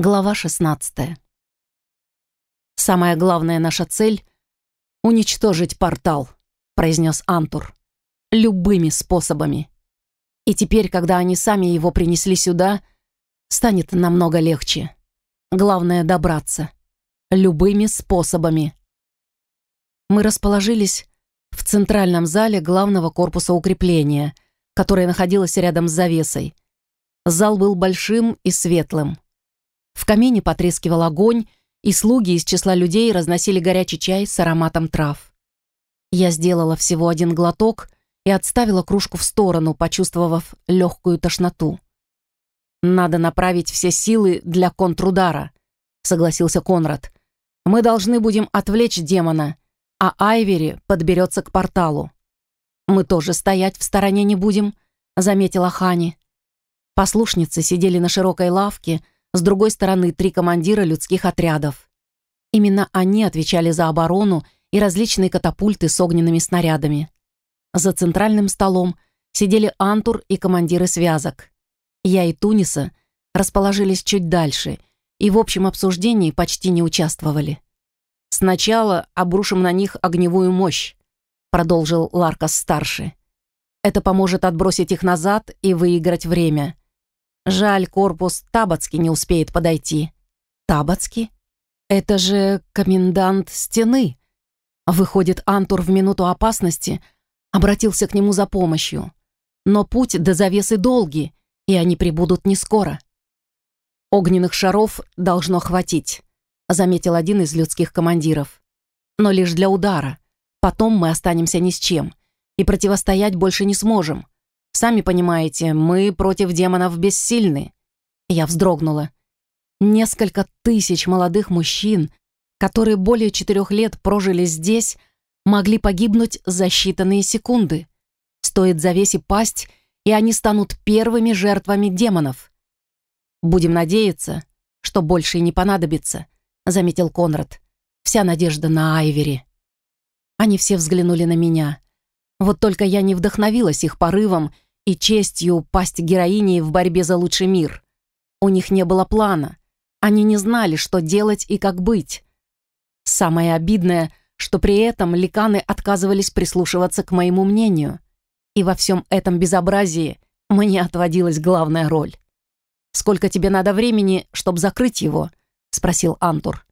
Глава 16. «Самая главная наша цель — уничтожить портал», — произнес Антур. «Любыми способами. И теперь, когда они сами его принесли сюда, станет намного легче. Главное — добраться. Любыми способами». Мы расположились в центральном зале главного корпуса укрепления, которое находилось рядом с завесой. Зал был большим и светлым. В камине потрескивал огонь, и слуги из числа людей разносили горячий чай с ароматом трав. Я сделала всего один глоток и отставила кружку в сторону, почувствовав легкую тошноту. «Надо направить все силы для контрудара», — согласился Конрад. «Мы должны будем отвлечь демона, а Айвери подберется к порталу». «Мы тоже стоять в стороне не будем», — заметила Хани. Послушницы сидели на широкой лавке, — с другой стороны три командира людских отрядов. Именно они отвечали за оборону и различные катапульты с огненными снарядами. За центральным столом сидели Антур и командиры связок. Я и Туниса расположились чуть дальше и в общем обсуждении почти не участвовали. «Сначала обрушим на них огневую мощь», продолжил Ларкас-старший. «Это поможет отбросить их назад и выиграть время. Жаль, корпус Табацки не успеет подойти. Табацки? Это же комендант стены. Выходит, Антур в минуту опасности обратился к нему за помощью. Но путь до завесы долгий, и они прибудут не скоро. Огненных шаров должно хватить, заметил один из людских командиров. Но лишь для удара. Потом мы останемся ни с чем, и противостоять больше не сможем. Сами понимаете, мы против демонов бессильны. Я вздрогнула. Несколько тысяч молодых мужчин, которые более четырех лет прожили здесь, могли погибнуть за считанные секунды. Стоит завесе пасть, и они станут первыми жертвами демонов. «Будем надеяться, что больше и не понадобится», — заметил Конрад. «Вся надежда на Айвери». Они все взглянули на меня. Вот только я не вдохновилась их порывом и честью пасть героиней в борьбе за лучший мир. У них не было плана. Они не знали, что делать и как быть. Самое обидное, что при этом ликаны отказывались прислушиваться к моему мнению. И во всем этом безобразии мне отводилась главная роль. «Сколько тебе надо времени, чтобы закрыть его?» — спросил Антур.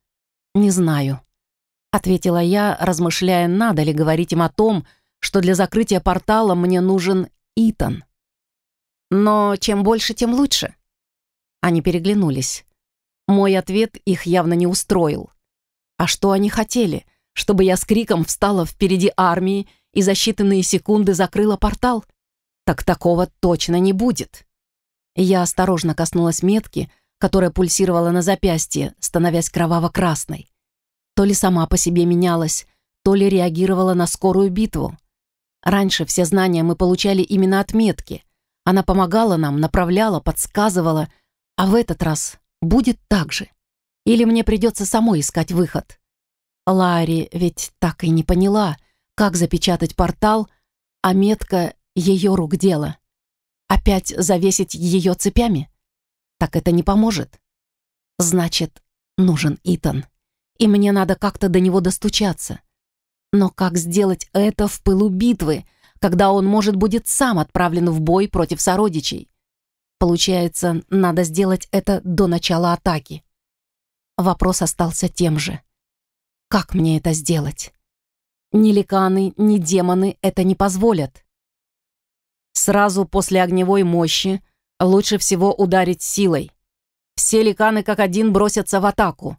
«Не знаю», — ответила я, размышляя, надо ли говорить им о том, что для закрытия портала мне нужен Итан. Но чем больше, тем лучше. Они переглянулись. Мой ответ их явно не устроил. А что они хотели? Чтобы я с криком встала впереди армии и за считанные секунды закрыла портал? Так такого точно не будет. Я осторожно коснулась метки, которая пульсировала на запястье, становясь кроваво-красной. То ли сама по себе менялась, то ли реагировала на скорую битву. Раньше все знания мы получали именно от метки. Она помогала нам, направляла, подсказывала. А в этот раз будет так же. Или мне придется самой искать выход. Ларри ведь так и не поняла, как запечатать портал, а метка — ее рук дело. Опять завесить ее цепями? Так это не поможет. Значит, нужен Итан. И мне надо как-то до него достучаться. Но как сделать это в пылу битвы, когда он, может, будет сам отправлен в бой против сородичей? Получается, надо сделать это до начала атаки. Вопрос остался тем же. Как мне это сделать? Ни ликаны, ни демоны это не позволят. Сразу после огневой мощи лучше всего ударить силой. Все ликаны как один бросятся в атаку.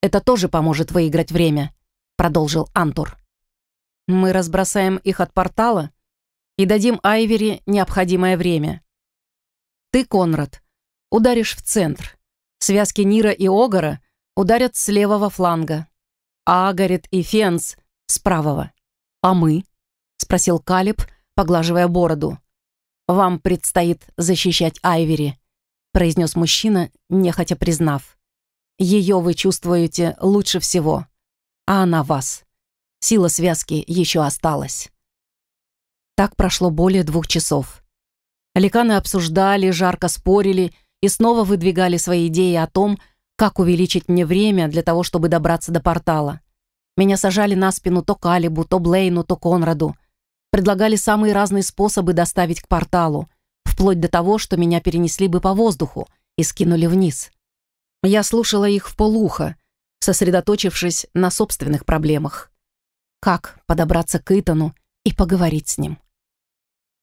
Это тоже поможет выиграть время, продолжил Антур. Мы разбросаем их от портала и дадим Айвери необходимое время. Ты, Конрад, ударишь в центр. Связки Нира и Огара ударят с левого фланга. А Агарит и Фенс с правого. А мы? Спросил Калиб, поглаживая бороду. Вам предстоит защищать Айвери, произнес мужчина, нехотя признав. Ее вы чувствуете лучше всего, а она вас. Сила связки еще осталась. Так прошло более двух часов. Ликаны обсуждали, жарко спорили и снова выдвигали свои идеи о том, Как увеличить мне время для того, чтобы добраться до портала? Меня сажали на спину то Калибу, то Блейну, то Конраду. Предлагали самые разные способы доставить к порталу, вплоть до того, что меня перенесли бы по воздуху и скинули вниз. Я слушала их в полухо, сосредоточившись на собственных проблемах. Как подобраться к Итану и поговорить с ним?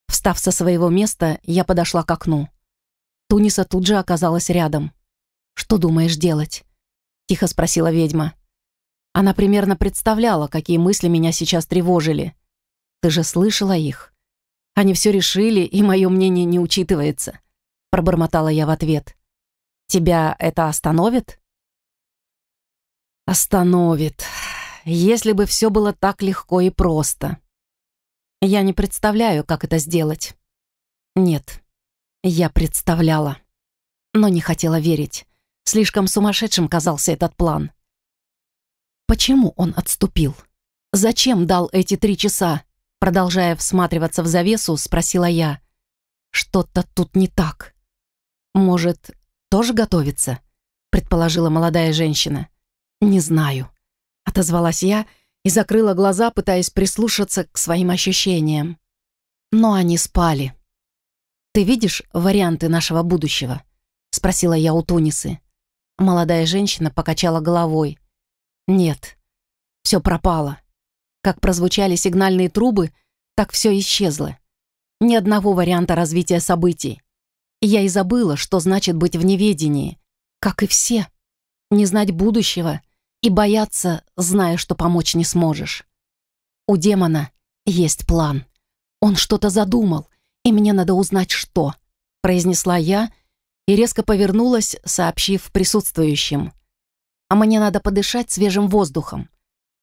Встав со своего места, я подошла к окну. Туниса тут же оказалась рядом. «Что думаешь делать?» — тихо спросила ведьма. Она примерно представляла, какие мысли меня сейчас тревожили. «Ты же слышала их?» «Они все решили, и мое мнение не учитывается», — пробормотала я в ответ. «Тебя это остановит?» «Остановит. Если бы все было так легко и просто. Я не представляю, как это сделать». «Нет, я представляла, но не хотела верить. Слишком сумасшедшим казался этот план. Почему он отступил? Зачем дал эти три часа? Продолжая всматриваться в завесу, спросила я. Что-то тут не так. Может, тоже готовится? Предположила молодая женщина. Не знаю. Отозвалась я и закрыла глаза, пытаясь прислушаться к своим ощущениям. Но они спали. «Ты видишь варианты нашего будущего?» — спросила я у Тунисы. Молодая женщина покачала головой. Нет, все пропало. Как прозвучали сигнальные трубы, так все исчезло. Ни одного варианта развития событий. Я и забыла, что значит быть в неведении, как и все. Не знать будущего и бояться, зная, что помочь не сможешь. У демона есть план. Он что-то задумал, и мне надо узнать, что, произнесла я, и резко повернулась, сообщив присутствующим. «А мне надо подышать свежим воздухом.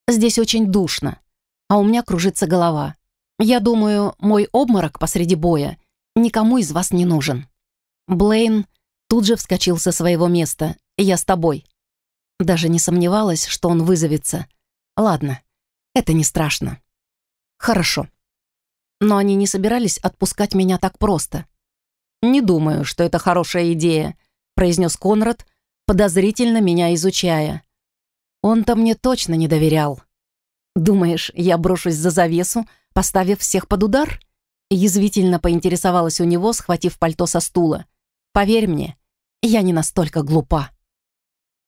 Здесь очень душно, а у меня кружится голова. Я думаю, мой обморок посреди боя никому из вас не нужен». Блейн тут же вскочил со своего места. «Я с тобой». Даже не сомневалась, что он вызовется. «Ладно, это не страшно». «Хорошо». Но они не собирались отпускать меня так просто. «Не думаю, что это хорошая идея», — произнес Конрад, подозрительно меня изучая. Он-то мне точно не доверял. «Думаешь, я брошусь за завесу, поставив всех под удар?» Язвительно поинтересовалась у него, схватив пальто со стула. «Поверь мне, я не настолько глупа».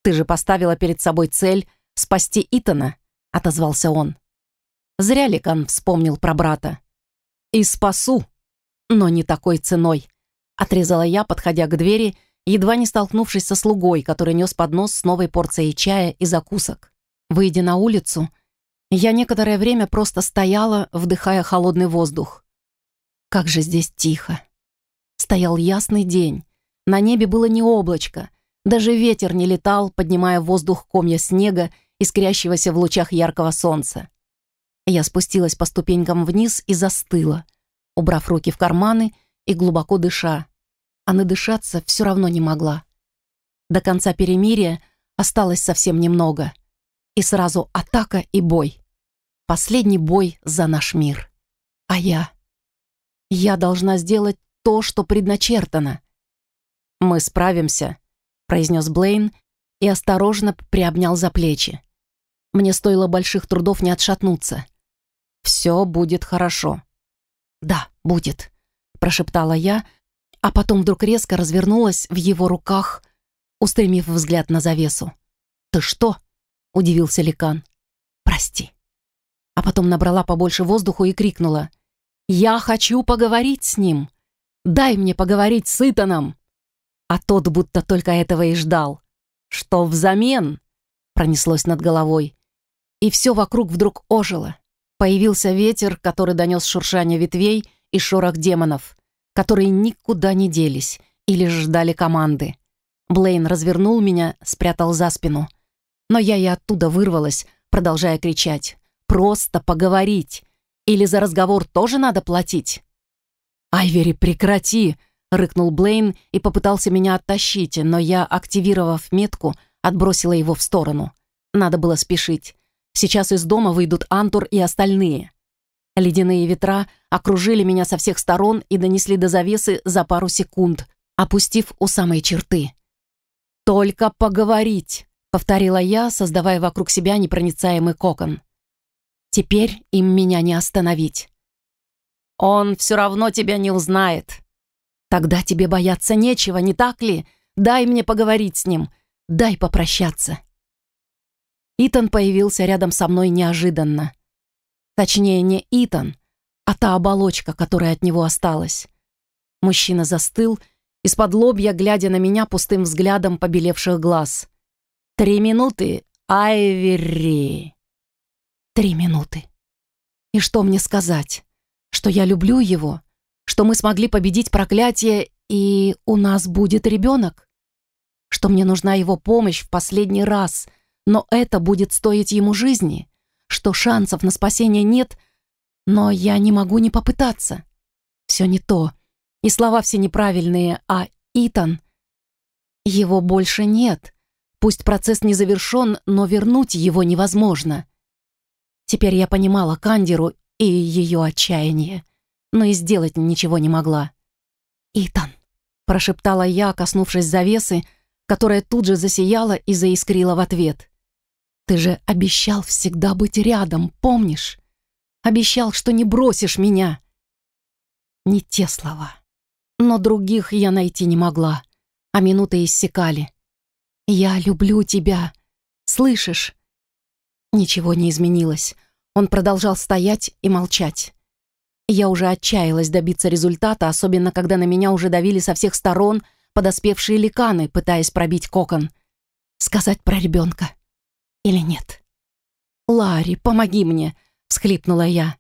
«Ты же поставила перед собой цель спасти Итана», — отозвался он. Зря Ликан вспомнил про брата. «И спасу, но не такой ценой», Отрезала я, подходя к двери, едва не столкнувшись со слугой, который нес поднос с новой порцией чая и закусок. Выйдя на улицу, я некоторое время просто стояла, вдыхая холодный воздух. Как же здесь тихо. Стоял ясный день. На небе было не облачко. Даже ветер не летал, поднимая в воздух комья снега, искрящегося в лучах яркого солнца. Я спустилась по ступенькам вниз и застыла, убрав руки в карманы и глубоко дыша. А надышаться все равно не могла. До конца перемирия осталось совсем немного. И сразу атака и бой. Последний бой за наш мир. А я? Я должна сделать то, что предначертано. «Мы справимся», — произнес Блейн и осторожно приобнял за плечи. Мне стоило больших трудов не отшатнуться. «Все будет хорошо». «Да, будет», прошептала я, а потом вдруг резко развернулась в его руках, устремив взгляд на завесу. «Ты что?» — удивился Ликан. «Прости». А потом набрала побольше воздуху и крикнула. «Я хочу поговорить с ним! Дай мне поговорить с Итаном!» А тот будто только этого и ждал. «Что взамен?» — пронеслось над головой. И все вокруг вдруг ожило. Появился ветер, который донес шуршание ветвей — и шорох демонов, которые никуда не делись и лишь ждали команды. Блейн развернул меня, спрятал за спину. Но я и оттуда вырвалась, продолжая кричать. «Просто поговорить! Или за разговор тоже надо платить?» «Айвери, прекрати!» — рыкнул Блейн и попытался меня оттащить, но я, активировав метку, отбросила его в сторону. Надо было спешить. Сейчас из дома выйдут Антур и остальные. Ледяные ветра окружили меня со всех сторон и донесли до завесы за пару секунд, опустив у самой черты. «Только поговорить», — повторила я, создавая вокруг себя непроницаемый кокон. «Теперь им меня не остановить». «Он все равно тебя не узнает». «Тогда тебе бояться нечего, не так ли? Дай мне поговорить с ним. Дай попрощаться». Итан появился рядом со мной неожиданно. Точнее, не Итан, а та оболочка, которая от него осталась. Мужчина застыл, из-под лобья, глядя на меня пустым взглядом побелевших глаз. «Три минуты, Айвери!» «Три минуты. И что мне сказать? Что я люблю его? Что мы смогли победить проклятие, и у нас будет ребенок? Что мне нужна его помощь в последний раз — но это будет стоить ему жизни, что шансов на спасение нет, но я не могу не попытаться. Все не то, и слова все неправильные, а Итан... Его больше нет. Пусть процесс не завершен, но вернуть его невозможно. Теперь я понимала Кандиру и ее отчаяние, но и сделать ничего не могла. «Итан», — прошептала я, коснувшись завесы, которая тут же засияла и заискрила в ответ. Ты же обещал всегда быть рядом, помнишь? Обещал, что не бросишь меня. Не те слова. Но других я найти не могла, а минуты иссякали. Я люблю тебя. Слышишь? Ничего не изменилось. Он продолжал стоять и молчать. Я уже отчаялась добиться результата, особенно когда на меня уже давили со всех сторон подоспевшие ликаны, пытаясь пробить кокон. Сказать про ребенка или нет? «Ларри, помоги мне!» — всхлипнула я.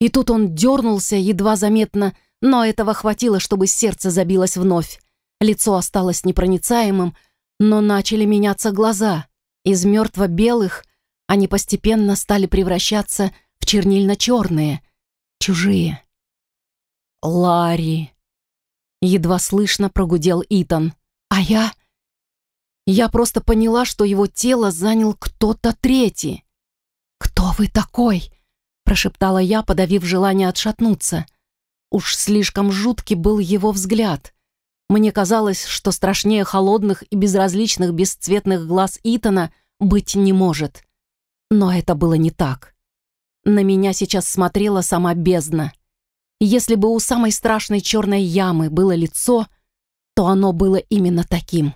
И тут он дернулся, едва заметно, но этого хватило, чтобы сердце забилось вновь. Лицо осталось непроницаемым, но начали меняться глаза. Из мертво-белых они постепенно стали превращаться в чернильно-черные, чужие. «Ларри!» — едва слышно прогудел Итан. А я... Я просто поняла, что его тело занял кто-то третий. «Кто вы такой?» — прошептала я, подавив желание отшатнуться. Уж слишком жуткий был его взгляд. Мне казалось, что страшнее холодных и безразличных бесцветных глаз Итана быть не может. Но это было не так. На меня сейчас смотрела сама бездна. Если бы у самой страшной черной ямы было лицо, то оно было именно таким.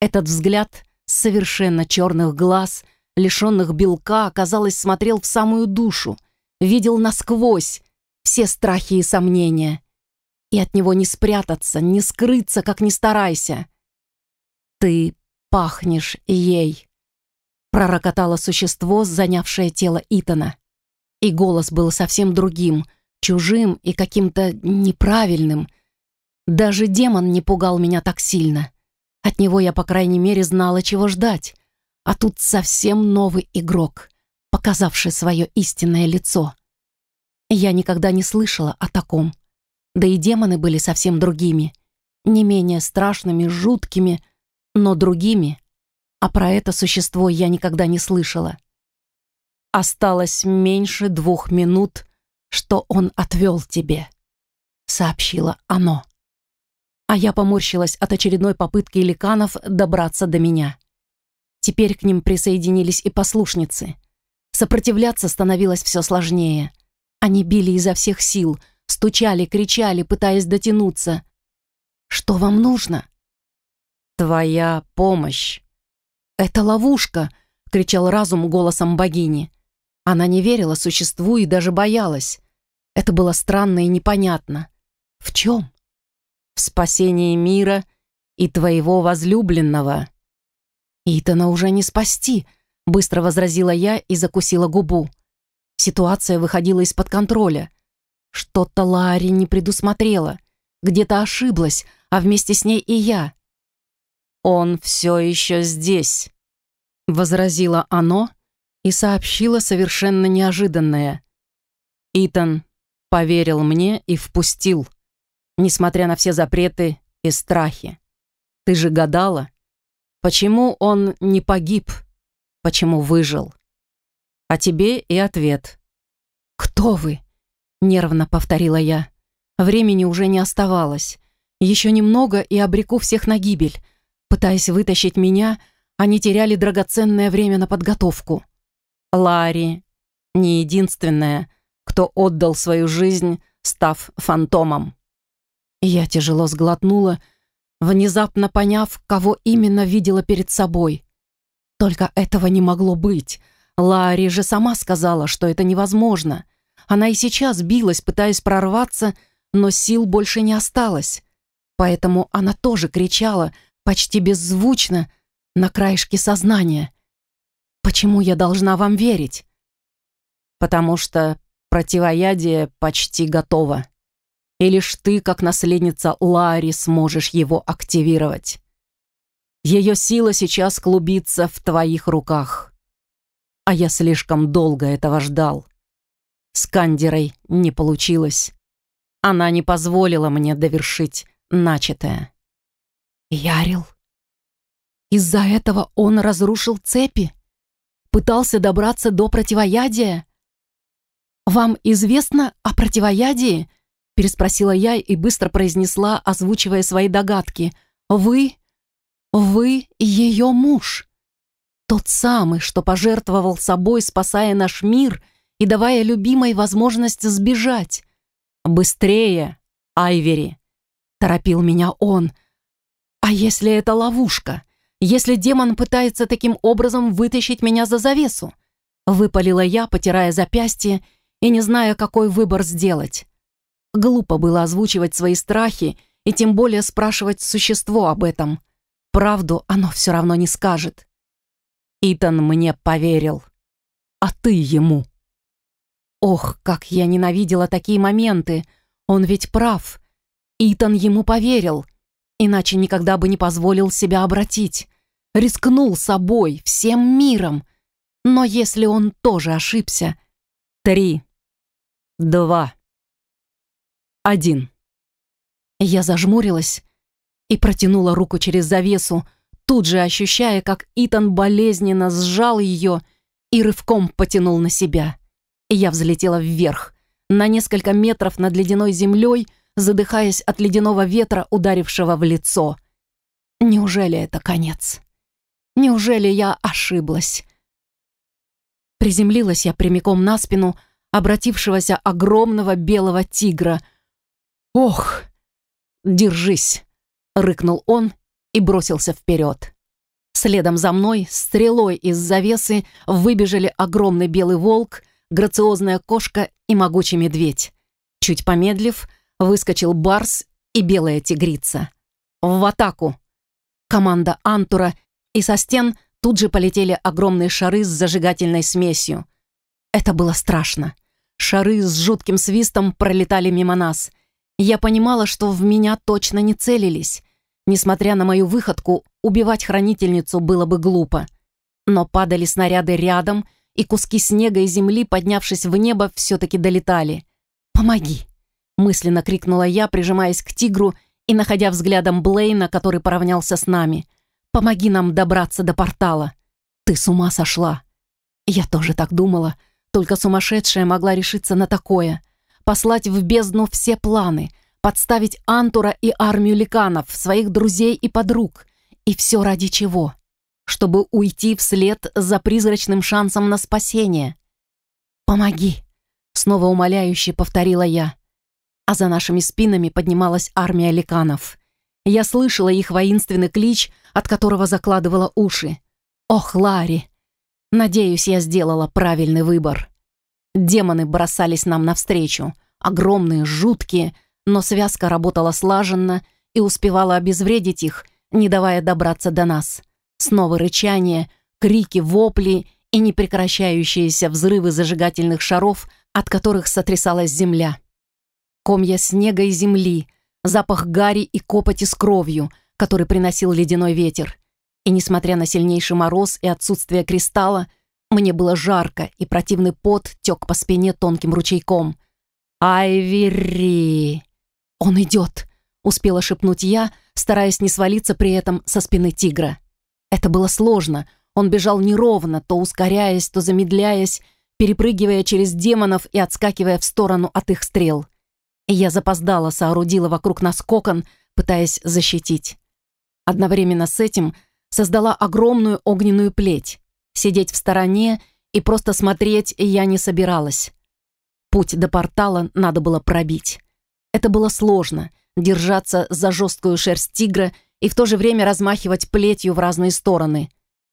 Этот взгляд совершенно черных глаз, лишенных белка, казалось, смотрел в самую душу, видел насквозь все страхи и сомнения. И от него не спрятаться, не скрыться, как ни старайся. «Ты пахнешь ей», — пророкотало существо, занявшее тело Итана. И голос был совсем другим, чужим и каким-то неправильным. Даже демон не пугал меня так сильно. От него я, по крайней мере, знала, чего ждать. А тут совсем новый игрок, показавший свое истинное лицо. Я никогда не слышала о таком. Да и демоны были совсем другими. Не менее страшными, жуткими, но другими. А про это существо я никогда не слышала. «Осталось меньше двух минут, что он отвел тебе», — сообщило оно а я поморщилась от очередной попытки ликанов добраться до меня. Теперь к ним присоединились и послушницы. Сопротивляться становилось все сложнее. Они били изо всех сил, стучали, кричали, пытаясь дотянуться. «Что вам нужно?» «Твоя помощь». «Это ловушка!» — кричал разум голосом богини. Она не верила существу и даже боялась. Это было странно и непонятно. В чем? в спасении мира и твоего возлюбленного». «Итана уже не спасти», — быстро возразила я и закусила губу. Ситуация выходила из-под контроля. Что-то Ларри не предусмотрела, где-то ошиблась, а вместе с ней и я. «Он все еще здесь», — возразило оно и сообщило совершенно неожиданное. Итан поверил мне и впустил несмотря на все запреты и страхи. Ты же гадала, почему он не погиб, почему выжил. А тебе и ответ. «Кто вы?» — нервно повторила я. Времени уже не оставалось. Еще немного и обреку всех на гибель. Пытаясь вытащить меня, они теряли драгоценное время на подготовку. Ларри не единственная, кто отдал свою жизнь, став фантомом. Я тяжело сглотнула, внезапно поняв, кого именно видела перед собой. Только этого не могло быть. Ларри же сама сказала, что это невозможно. Она и сейчас билась, пытаясь прорваться, но сил больше не осталось. Поэтому она тоже кричала, почти беззвучно, на краешке сознания. «Почему я должна вам верить?» «Потому что противоядие почти готово. И лишь ты, как наследница Ларри, сможешь его активировать. Ее сила сейчас клубится в твоих руках. А я слишком долго этого ждал. С Кандерой не получилось. Она не позволила мне довершить начатое. Ярил. Из-за этого он разрушил цепи? Пытался добраться до противоядия? «Вам известно о противоядии?» переспросила я и быстро произнесла, озвучивая свои догадки. «Вы... вы ее муж. Тот самый, что пожертвовал собой, спасая наш мир и давая любимой возможность сбежать. Быстрее, Айвери!» Торопил меня он. «А если это ловушка? Если демон пытается таким образом вытащить меня за завесу?» Выпалила я, потирая запястье и не зная, какой выбор сделать. Глупо было озвучивать свои страхи и тем более спрашивать существо об этом. Правду оно все равно не скажет. Итан мне поверил. А ты ему. Ох, как я ненавидела такие моменты. Он ведь прав. Итан ему поверил. Иначе никогда бы не позволил себя обратить. Рискнул собой, всем миром. Но если он тоже ошибся... Три. Два. Один. Я зажмурилась и протянула руку через завесу, тут же ощущая, как Итан болезненно сжал ее и рывком потянул на себя. Я взлетела вверх, на несколько метров над ледяной землей, задыхаясь от ледяного ветра, ударившего в лицо. Неужели это конец? Неужели я ошиблась? Приземлилась я прямиком на спину, обратившегося огромного белого тигра. «Ох! Держись!» — рыкнул он и бросился вперед. Следом за мной, стрелой из завесы, выбежали огромный белый волк, грациозная кошка и могучий медведь. Чуть помедлив, выскочил барс и белая тигрица. «В атаку!» Команда Антура, и со стен тут же полетели огромные шары с зажигательной смесью. Это было страшно. Шары с жутким свистом пролетали мимо нас. Я понимала, что в меня точно не целились. Несмотря на мою выходку, убивать хранительницу было бы глупо. Но падали снаряды рядом, и куски снега и земли, поднявшись в небо, все-таки долетали. «Помоги!» — мысленно крикнула я, прижимаясь к тигру и находя взглядом Блейна, который поравнялся с нами. «Помоги нам добраться до портала!» «Ты с ума сошла!» Я тоже так думала, только сумасшедшая могла решиться на такое. Послать в бездну все планы, подставить Антура и армию ликанов, своих друзей и подруг. И все ради чего? Чтобы уйти вслед за призрачным шансом на спасение. «Помоги!» — снова умоляюще повторила я. А за нашими спинами поднималась армия ликанов. Я слышала их воинственный клич, от которого закладывала уши. «Ох, Ларри!» Надеюсь, я сделала правильный выбор. Демоны бросались нам навстречу, огромные, жуткие, но связка работала слаженно и успевала обезвредить их, не давая добраться до нас. Снова рычание, крики, вопли и непрекращающиеся взрывы зажигательных шаров, от которых сотрясалась земля. Комья снега и земли, запах гари и копоти с кровью, который приносил ледяной ветер. И несмотря на сильнейший мороз и отсутствие кристалла, мне было жарко, и противный пот тек по спине тонким ручейком. «Айвери!» «Он идет!» — успела шепнуть я, стараясь не свалиться при этом со спины тигра. Это было сложно. Он бежал неровно, то ускоряясь, то замедляясь, перепрыгивая через демонов и отскакивая в сторону от их стрел. Я запоздала, соорудила вокруг нас кокон, пытаясь защитить. Одновременно с этим создала огромную огненную плеть. Сидеть в стороне и просто смотреть я не собиралась. Путь до портала надо было пробить. Это было сложно — держаться за жесткую шерсть тигра и в то же время размахивать плетью в разные стороны.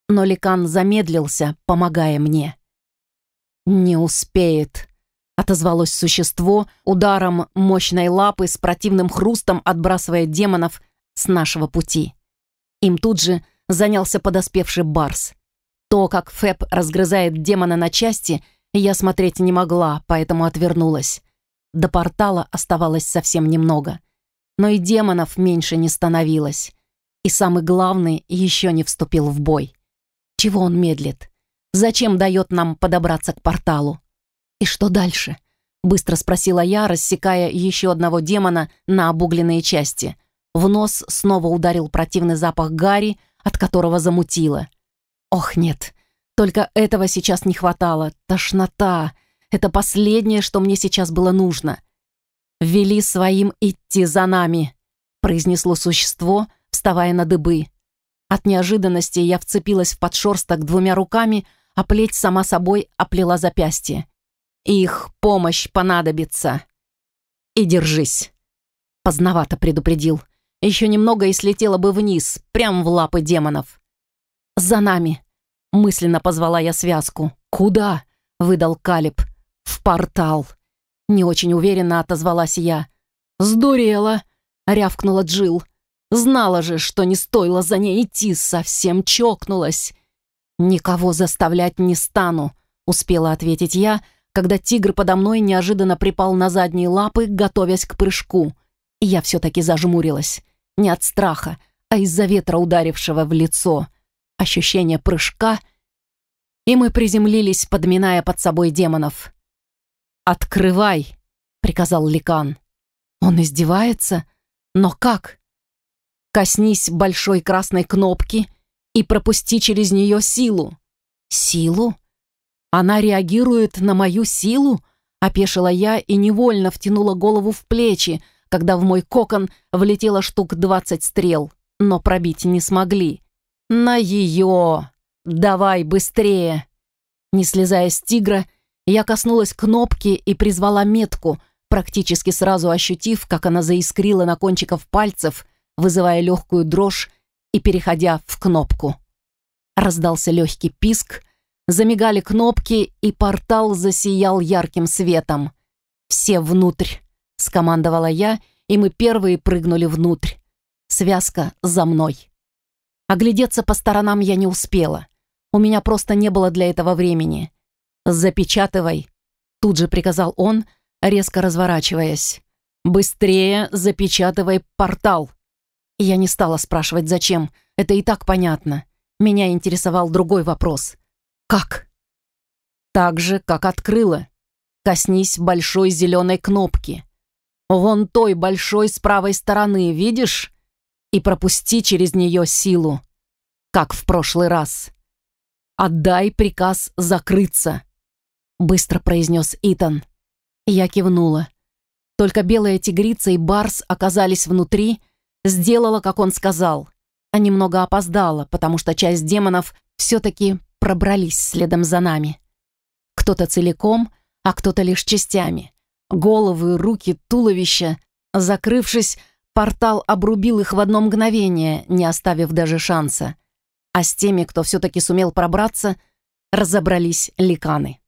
Но Ликан замедлился, помогая мне. «Не успеет», — отозвалось существо, ударом мощной лапы с противным хрустом отбрасывая демонов с нашего пути. Им тут же занялся подоспевший Барс. То, как Фэб разгрызает демона на части, я смотреть не могла, поэтому отвернулась. До портала оставалось совсем немного. Но и демонов меньше не становилось. И самый главный еще не вступил в бой. Чего он медлит? Зачем дает нам подобраться к порталу? И что дальше? Быстро спросила я, рассекая еще одного демона на обугленные части. В нос снова ударил противный запах гари, от которого замутило. Ох, нет, только этого сейчас не хватало. Тошнота. Это последнее, что мне сейчас было нужно. «Вели своим идти за нами», — произнесло существо, вставая на дыбы. От неожиданности я вцепилась в подшерсток двумя руками, а плеть сама собой оплела запястье. «Их помощь понадобится». «И держись», — поздновато предупредил. Еще немного и слетела бы вниз, прямо в лапы демонов. «За нами!» — мысленно позвала я связку. «Куда?» — выдал Калиб. «В портал!» Не очень уверенно отозвалась я. «Сдурела!» — рявкнула Джил. «Знала же, что не стоило за ней идти, совсем чокнулась!» «Никого заставлять не стану», — успела ответить я, когда тигр подо мной неожиданно припал на задние лапы, готовясь к прыжку. Я все-таки зажмурилась. Не от страха, а из-за ветра, ударившего в лицо. Ощущение прыжка, и мы приземлились, подминая под собой демонов. «Открывай!» — приказал Ликан. Он издевается? Но как? Коснись большой красной кнопки и пропусти через нее силу. Силу? Она реагирует на мою силу? Опешила я и невольно втянула голову в плечи, когда в мой кокон влетело штук двадцать стрел, но пробить не смогли. «На ее! Давай быстрее!» Не слезая с тигра, я коснулась кнопки и призвала метку, практически сразу ощутив, как она заискрила на кончиков пальцев, вызывая легкую дрожь и переходя в кнопку. Раздался легкий писк, замигали кнопки, и портал засиял ярким светом. «Все внутрь!» — скомандовала я, и мы первые прыгнули внутрь. Связка за мной. Оглядеться по сторонам я не успела. У меня просто не было для этого времени. «Запечатывай», — тут же приказал он, резко разворачиваясь. «Быстрее запечатывай портал». Я не стала спрашивать, зачем. Это и так понятно. Меня интересовал другой вопрос. «Как?» «Так же, как открыла. Коснись большой зеленой кнопки. Вон той большой с правой стороны, видишь? И пропусти через нее силу, как в прошлый раз. Отдай приказ закрыться», — быстро произнес Итан. Я кивнула. Только белая тигрица и барс оказались внутри, сделала, как он сказал, а немного опоздала, потому что часть демонов все-таки пробрались следом за нами. Кто-то целиком, а кто-то лишь частями. Головы, руки, туловища. Закрывшись, портал обрубил их в одно мгновение, не оставив даже шанса. А с теми, кто все-таки сумел пробраться, разобрались ликаны.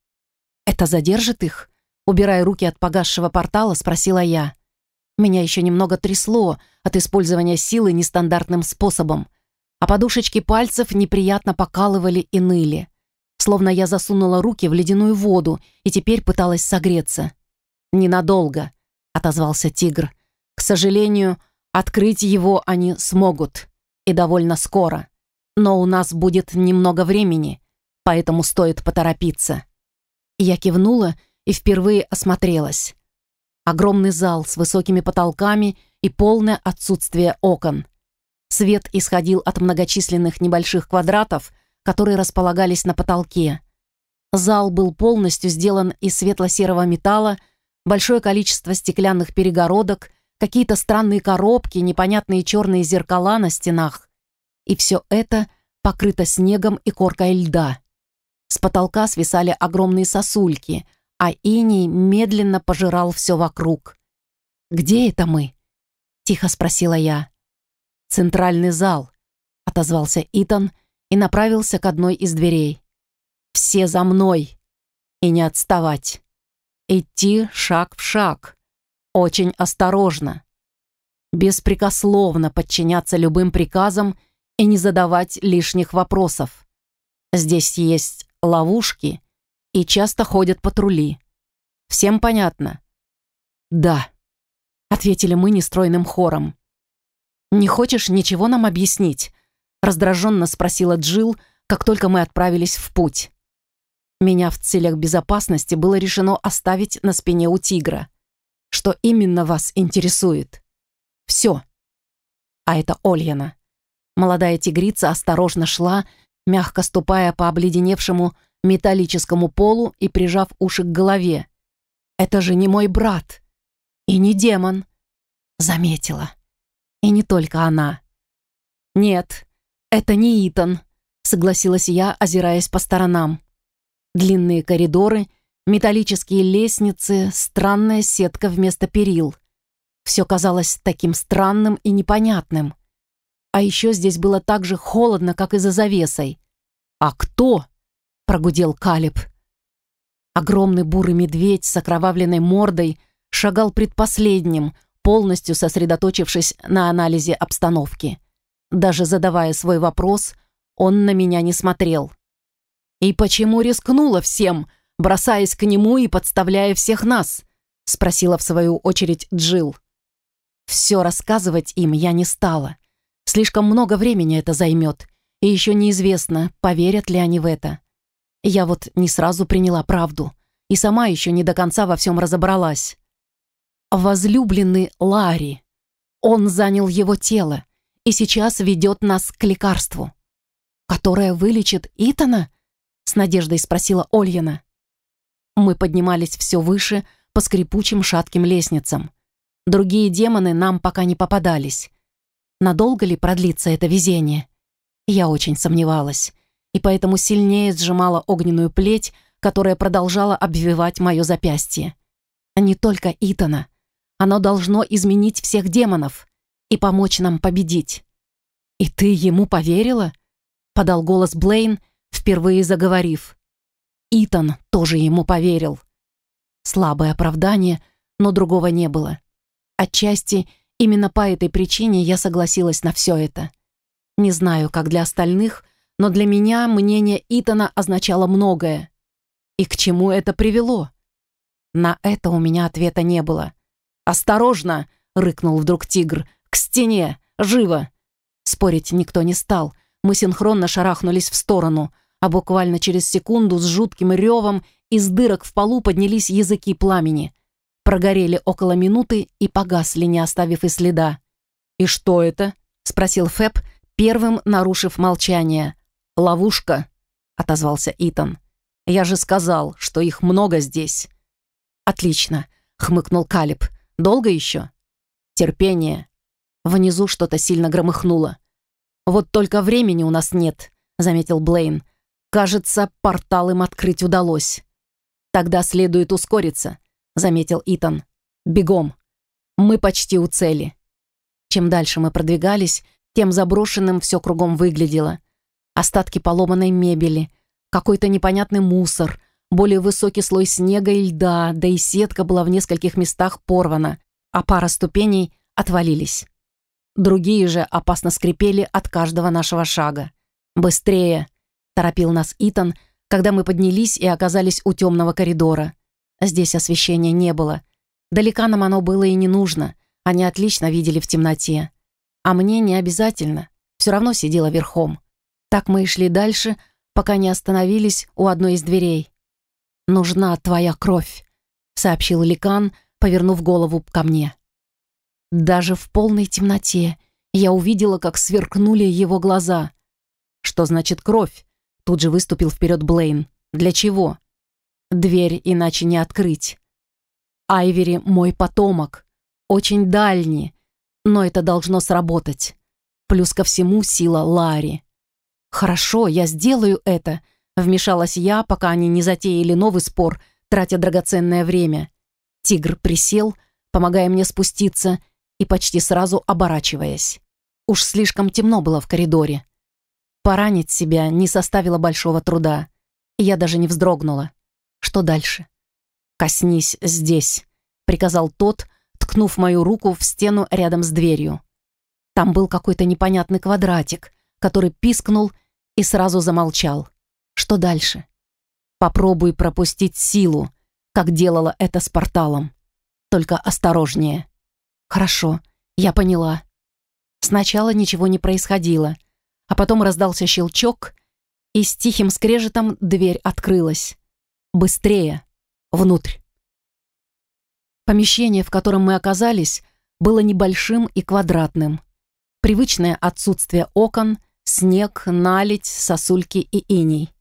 «Это задержит их?» Убирая руки от погасшего портала, спросила я. Меня еще немного трясло от использования силы нестандартным способом, а подушечки пальцев неприятно покалывали и ныли. Словно я засунула руки в ледяную воду и теперь пыталась согреться. «Ненадолго», — отозвался тигр. «К сожалению, открыть его они смогут, и довольно скоро. Но у нас будет немного времени, поэтому стоит поторопиться». Я кивнула и впервые осмотрелась. Огромный зал с высокими потолками и полное отсутствие окон. Свет исходил от многочисленных небольших квадратов, которые располагались на потолке. Зал был полностью сделан из светло-серого металла, большое количество стеклянных перегородок, какие-то странные коробки, непонятные черные зеркала на стенах И все это покрыто снегом и коркой льда. С потолка свисали огромные сосульки, а иней медленно пожирал все вокруг. «Где это мы?» — тихо спросила я. «Центральный зал», — отозвался Итан и направился к одной из дверей. «Все за мной!» И не отставать. Идти шаг в шаг. Очень осторожно. Беспрекословно подчиняться любым приказам и не задавать лишних вопросов. Здесь есть ловушки и часто ходят патрули. Всем понятно? «Да», — ответили мы нестройным хором. «Не хочешь ничего нам объяснить?» — раздраженно спросила Джилл, как только мы отправились в путь. Меня в целях безопасности было решено оставить на спине у тигра. Что именно вас интересует? Все. А это Ольяна. Молодая тигрица осторожно шла, мягко ступая по обледеневшему металлическому полу и прижав уши к голове. «Это же не мой брат и не демон», — заметила. И не только она. «Нет, это не Итан», — согласилась я, озираясь по сторонам. Длинные коридоры, металлические лестницы, странная сетка вместо перил. Все казалось таким странным и непонятным. А еще здесь было так же холодно, как и за завесой. «А кто?» — прогудел Калиб. Огромный бурый медведь с окровавленной мордой шагал предпоследним, полностью сосредоточившись на анализе обстановки. Даже задавая свой вопрос, он на меня не смотрел. «И почему рискнула всем, бросаясь к нему и подставляя всех нас?» — спросила в свою очередь Джилл. Все рассказывать им я не стала. Слишком много времени это займет, и еще неизвестно, поверят ли они в это. Я вот не сразу приняла правду, и сама еще не до конца во всем разобралась. Возлюбленный Ларри. Он занял его тело и сейчас ведет нас к лекарству. «Которое вылечит Итана?» с надеждой спросила Ольяна. Мы поднимались все выше по скрипучим шатким лестницам. Другие демоны нам пока не попадались. Надолго ли продлится это везение? Я очень сомневалась, и поэтому сильнее сжимала огненную плеть, которая продолжала обвивать мое запястье. Не только Итана. Оно должно изменить всех демонов и помочь нам победить. «И ты ему поверила?» — подал голос Блейн, — впервые заговорив. Итан тоже ему поверил. Слабое оправдание, но другого не было. Отчасти именно по этой причине я согласилась на все это. Не знаю, как для остальных, но для меня мнение Итана означало многое. И к чему это привело? На это у меня ответа не было. «Осторожно!» — рыкнул вдруг тигр. «К стене! Живо!» Спорить никто не стал. Мы синхронно шарахнулись в сторону — а буквально через секунду с жутким ревом из дырок в полу поднялись языки пламени. Прогорели около минуты и погасли, не оставив и следа. «И что это?» — спросил Фэб, первым нарушив молчание. «Ловушка», — отозвался Итан. «Я же сказал, что их много здесь». «Отлично», — хмыкнул Калиб. «Долго еще?» «Терпение». Внизу что-то сильно громыхнуло. «Вот только времени у нас нет», — заметил Блейн. Кажется, портал им открыть удалось. Тогда следует ускориться, заметил Итан. Бегом. Мы почти у цели. Чем дальше мы продвигались, тем заброшенным все кругом выглядело. Остатки поломанной мебели, какой-то непонятный мусор, более высокий слой снега и льда, да и сетка была в нескольких местах порвана, а пара ступеней отвалились. Другие же опасно скрипели от каждого нашего шага. «Быстрее!» Торопил нас Итан, когда мы поднялись и оказались у темного коридора. Здесь освещения не было. Далека нам оно было и не нужно. Они отлично видели в темноте. А мне не обязательно. Все равно сидела верхом. Так мы и шли дальше, пока не остановились у одной из дверей. «Нужна твоя кровь», — сообщил Ликан, повернув голову ко мне. Даже в полной темноте я увидела, как сверкнули его глаза. «Что значит кровь?» Тут же выступил вперед Блейн. «Для чего?» «Дверь иначе не открыть. Айвери мой потомок. Очень дальний. Но это должно сработать. Плюс ко всему сила Лари. «Хорошо, я сделаю это», — вмешалась я, пока они не затеяли новый спор, тратя драгоценное время. Тигр присел, помогая мне спуститься, и почти сразу оборачиваясь. Уж слишком темно было в коридоре. Поранить себя не составило большого труда, я даже не вздрогнула. Что дальше? «Коснись здесь», — приказал тот, ткнув мою руку в стену рядом с дверью. Там был какой-то непонятный квадратик, который пискнул и сразу замолчал. Что дальше? Попробуй пропустить силу, как делала это с порталом. Только осторожнее. Хорошо, я поняла. Сначала ничего не происходило, а потом раздался щелчок, и с тихим скрежетом дверь открылась. Быстрее. Внутрь. Помещение, в котором мы оказались, было небольшим и квадратным. Привычное отсутствие окон, снег, наледь, сосульки и иней.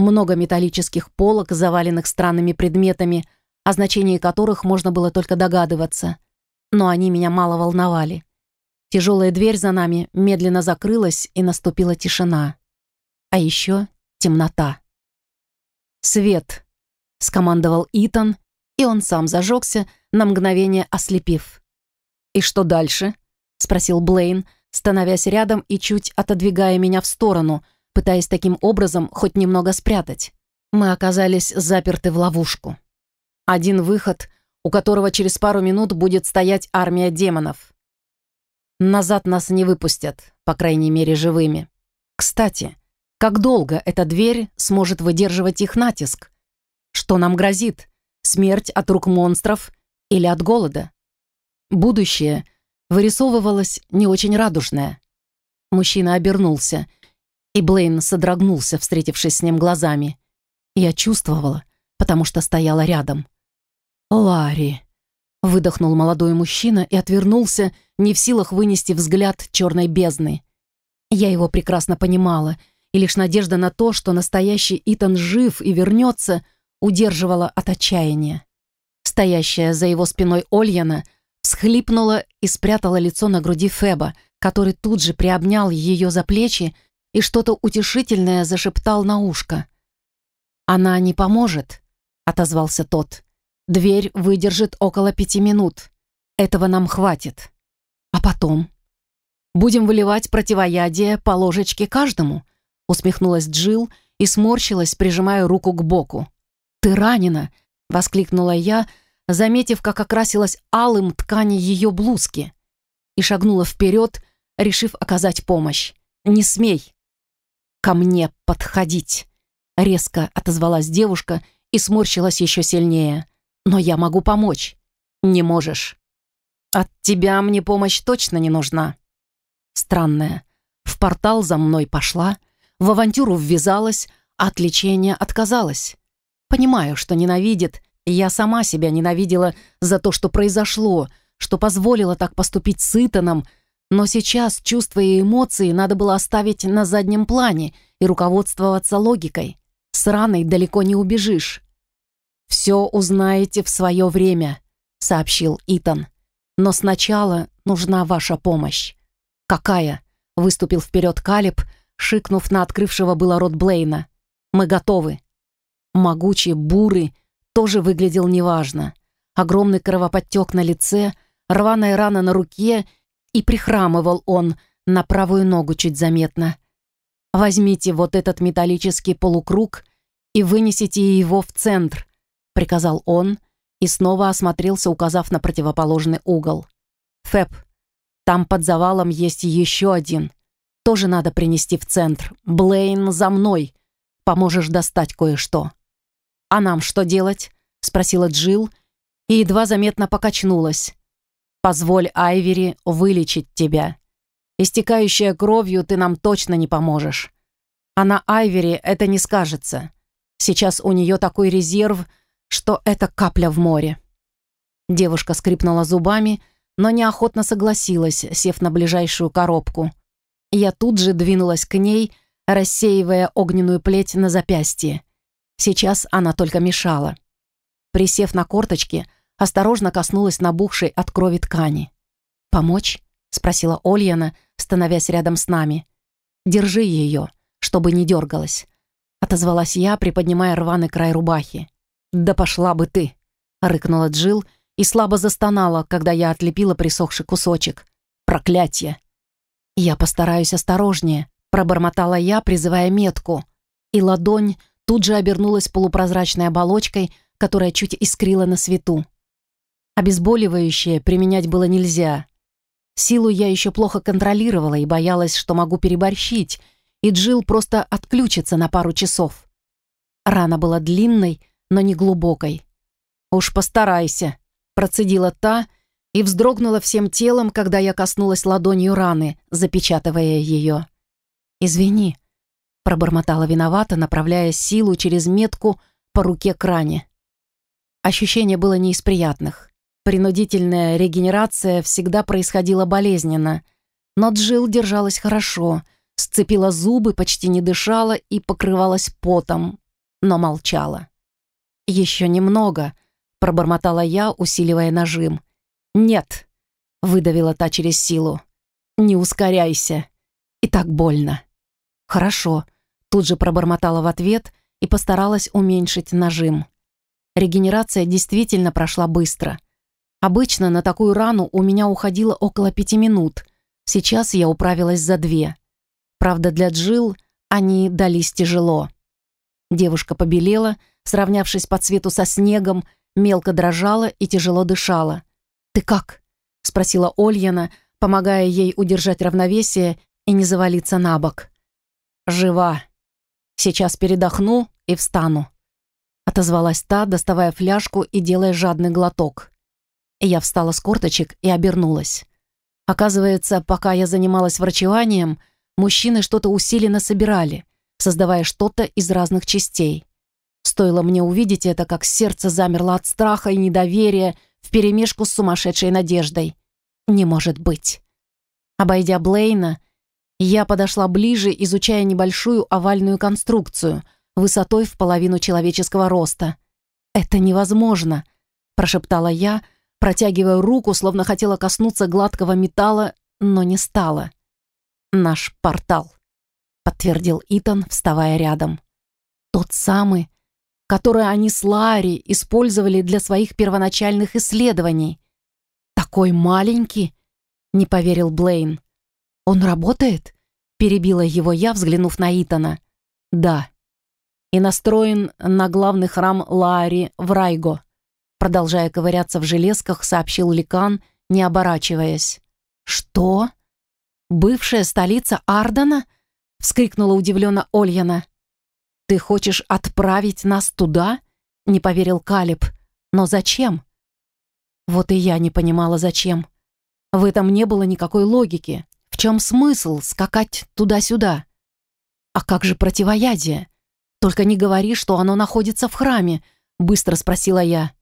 Много металлических полок, заваленных странными предметами, о значении которых можно было только догадываться. Но они меня мало волновали. Тяжелая дверь за нами медленно закрылась, и наступила тишина. А еще темнота. «Свет!» — скомандовал Итан, и он сам зажегся, на мгновение ослепив. «И что дальше?» — спросил Блейн, становясь рядом и чуть отодвигая меня в сторону, пытаясь таким образом хоть немного спрятать. Мы оказались заперты в ловушку. Один выход, у которого через пару минут будет стоять армия демонов. Назад нас не выпустят, по крайней мере, живыми. Кстати, как долго эта дверь сможет выдерживать их натиск? Что нам грозит? Смерть от рук монстров или от голода? Будущее вырисовывалось не очень радужное. Мужчина обернулся, и Блейн содрогнулся, встретившись с ним глазами. Я чувствовала, потому что стояла рядом. «Ларри!» — выдохнул молодой мужчина и отвернулся, не в силах вынести взгляд черной бездны. Я его прекрасно понимала, и лишь надежда на то, что настоящий Итан жив и вернется, удерживала от отчаяния. Стоящая за его спиной Ольяна всхлипнула и спрятала лицо на груди Феба, который тут же приобнял ее за плечи и что-то утешительное зашептал на ушко. «Она не поможет», — отозвался тот. «Дверь выдержит около пяти минут. Этого нам хватит. А потом?» «Будем выливать противоядие по ложечке каждому», — усмехнулась Джил и сморщилась, прижимая руку к боку. «Ты ранена!» — воскликнула я, заметив, как окрасилась алым ткани ее блузки, и шагнула вперед, решив оказать помощь. «Не смей!» «Ко мне подходить!» — резко отозвалась девушка и сморщилась еще сильнее. «Но я могу помочь!» «Не можешь!» «От тебя мне помощь точно не нужна!» Странная. В портал за мной пошла, в авантюру ввязалась, а от лечения отказалась. Понимаю, что ненавидит, я сама себя ненавидела за то, что произошло, что позволила так поступить с Итаном, но сейчас чувства и эмоции надо было оставить на заднем плане и руководствоваться логикой. С раной далеко не убежишь. «Все узнаете в свое время», — сообщил Итан. «Но сначала нужна ваша помощь». «Какая?» — выступил вперед Калиб, шикнув на открывшего было рот Блейна. «Мы готовы». Могучий, бурый, тоже выглядел неважно. Огромный кровоподтек на лице, рваная рана на руке, и прихрамывал он на правую ногу чуть заметно. «Возьмите вот этот металлический полукруг и вынесите его в центр», — приказал он и снова осмотрелся, указав на противоположный угол. «Фэб, там под завалом есть еще один. Тоже надо принести в центр. Блейн, за мной. Поможешь достать кое-что». «А нам что делать?» — спросила Джилл и едва заметно покачнулась. «Позволь Айвери вылечить тебя. Истекающая кровью ты нам точно не поможешь. А на Айвери это не скажется. Сейчас у нее такой резерв, что это капля в море». Девушка скрипнула зубами, но неохотно согласилась, сев на ближайшую коробку. Я тут же двинулась к ней, рассеивая огненную плеть на запястье. Сейчас она только мешала. Присев на корточки, осторожно коснулась набухшей от крови ткани. «Помочь?» — спросила Ольяна, становясь рядом с нами. «Держи ее, чтобы не дергалась», — отозвалась я, приподнимая рваный край рубахи. «Да пошла бы ты!» — рыкнула Джил и слабо застонала, когда я отлепила присохший кусочек. «Проклятье!» «Я постараюсь осторожнее», — пробормотала я, призывая метку. И ладонь тут же обернулась полупрозрачной оболочкой, которая чуть искрила на свету. Обезболивающее применять было нельзя. Силу я еще плохо контролировала и боялась, что могу переборщить, и Джил просто отключится на пару часов. Рана была длинной, но не глубокой. «Уж постарайся», — процедила та и вздрогнула всем телом, когда я коснулась ладонью раны, запечатывая ее. «Извини», — пробормотала виновата, направляя силу через метку по руке к ране. Ощущение было не из приятных. Принудительная регенерация всегда происходила болезненно, но Джилл держалась хорошо, сцепила зубы, почти не дышала и покрывалась потом, но молчала. «Еще немного», — пробормотала я, усиливая нажим. «Нет», — выдавила та через силу. «Не ускоряйся. И так больно». «Хорошо», — тут же пробормотала в ответ и постаралась уменьшить нажим. Регенерация действительно прошла быстро. Обычно на такую рану у меня уходило около пяти минут. Сейчас я управилась за две. Правда, для Джил они дались тяжело. Девушка побелела, сравнявшись по цвету со снегом, мелко дрожала и тяжело дышала. «Ты как?» — спросила Ольяна, помогая ей удержать равновесие и не завалиться на бок. «Жива. Сейчас передохну и встану», — отозвалась та, доставая фляжку и делая жадный глоток. Я встала с корточек и обернулась. Оказывается, пока я занималась врачеванием, мужчины что-то усиленно собирали, создавая что-то из разных частей. Стоило мне увидеть это, как сердце замерло от страха и недоверия вперемешку с сумасшедшей надеждой. Не может быть. Обойдя Блейна, я подошла ближе, изучая небольшую овальную конструкцию, высотой в половину человеческого роста. «Это невозможно», — прошептала я, протягивая руку, словно хотела коснуться гладкого металла, но не стала. «Наш портал», — подтвердил Итан, вставая рядом. «Тот самый, который они с Ларри использовали для своих первоначальных исследований. «Такой маленький?» — не поверил Блейн. «Он работает?» — перебила его я, взглянув на Итана. «Да». «И настроен на главный храм Лаари в Райго», продолжая ковыряться в железках, сообщил Ликан, не оборачиваясь. «Что? Бывшая столица Ардена?» — вскрикнула удивленно Ольяна. «Ты хочешь отправить нас туда?» — не поверил Калиб. «Но зачем?» Вот и я не понимала, зачем. В этом не было никакой логики. В чем смысл скакать туда-сюда? А как же противоядие? Только не говори, что оно находится в храме, быстро спросила я.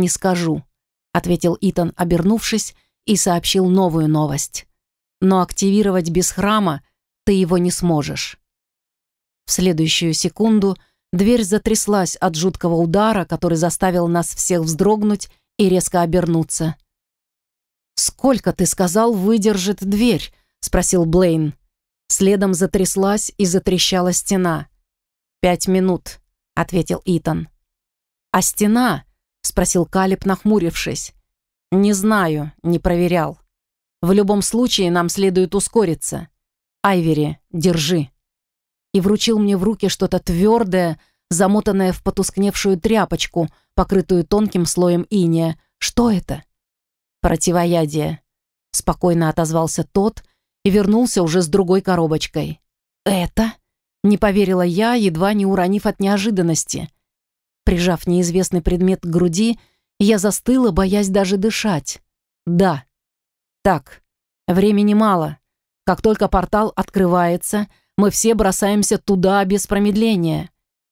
Не скажу, ответил Итан, обернувшись, и сообщил новую новость. Но активировать без храма ты его не сможешь. В следующую секунду дверь затряслась от жуткого удара, который заставил нас всех вздрогнуть и резко обернуться. «Сколько, ты сказал, выдержит дверь?» — спросил Блейн. Следом затряслась и затрещала стена. «Пять минут», — ответил Итан. «А стена?» — спросил Калиб, нахмурившись. «Не знаю, не проверял. В любом случае нам следует ускориться. Айвери, держи» и вручил мне в руки что-то твердое, замотанное в потускневшую тряпочку, покрытую тонким слоем иния. Что это? Противоядие. Спокойно отозвался тот и вернулся уже с другой коробочкой. «Это?» — не поверила я, едва не уронив от неожиданности. Прижав неизвестный предмет к груди, я застыла, боясь даже дышать. «Да». «Так, времени мало. Как только портал открывается, мы все бросаемся туда без промедления.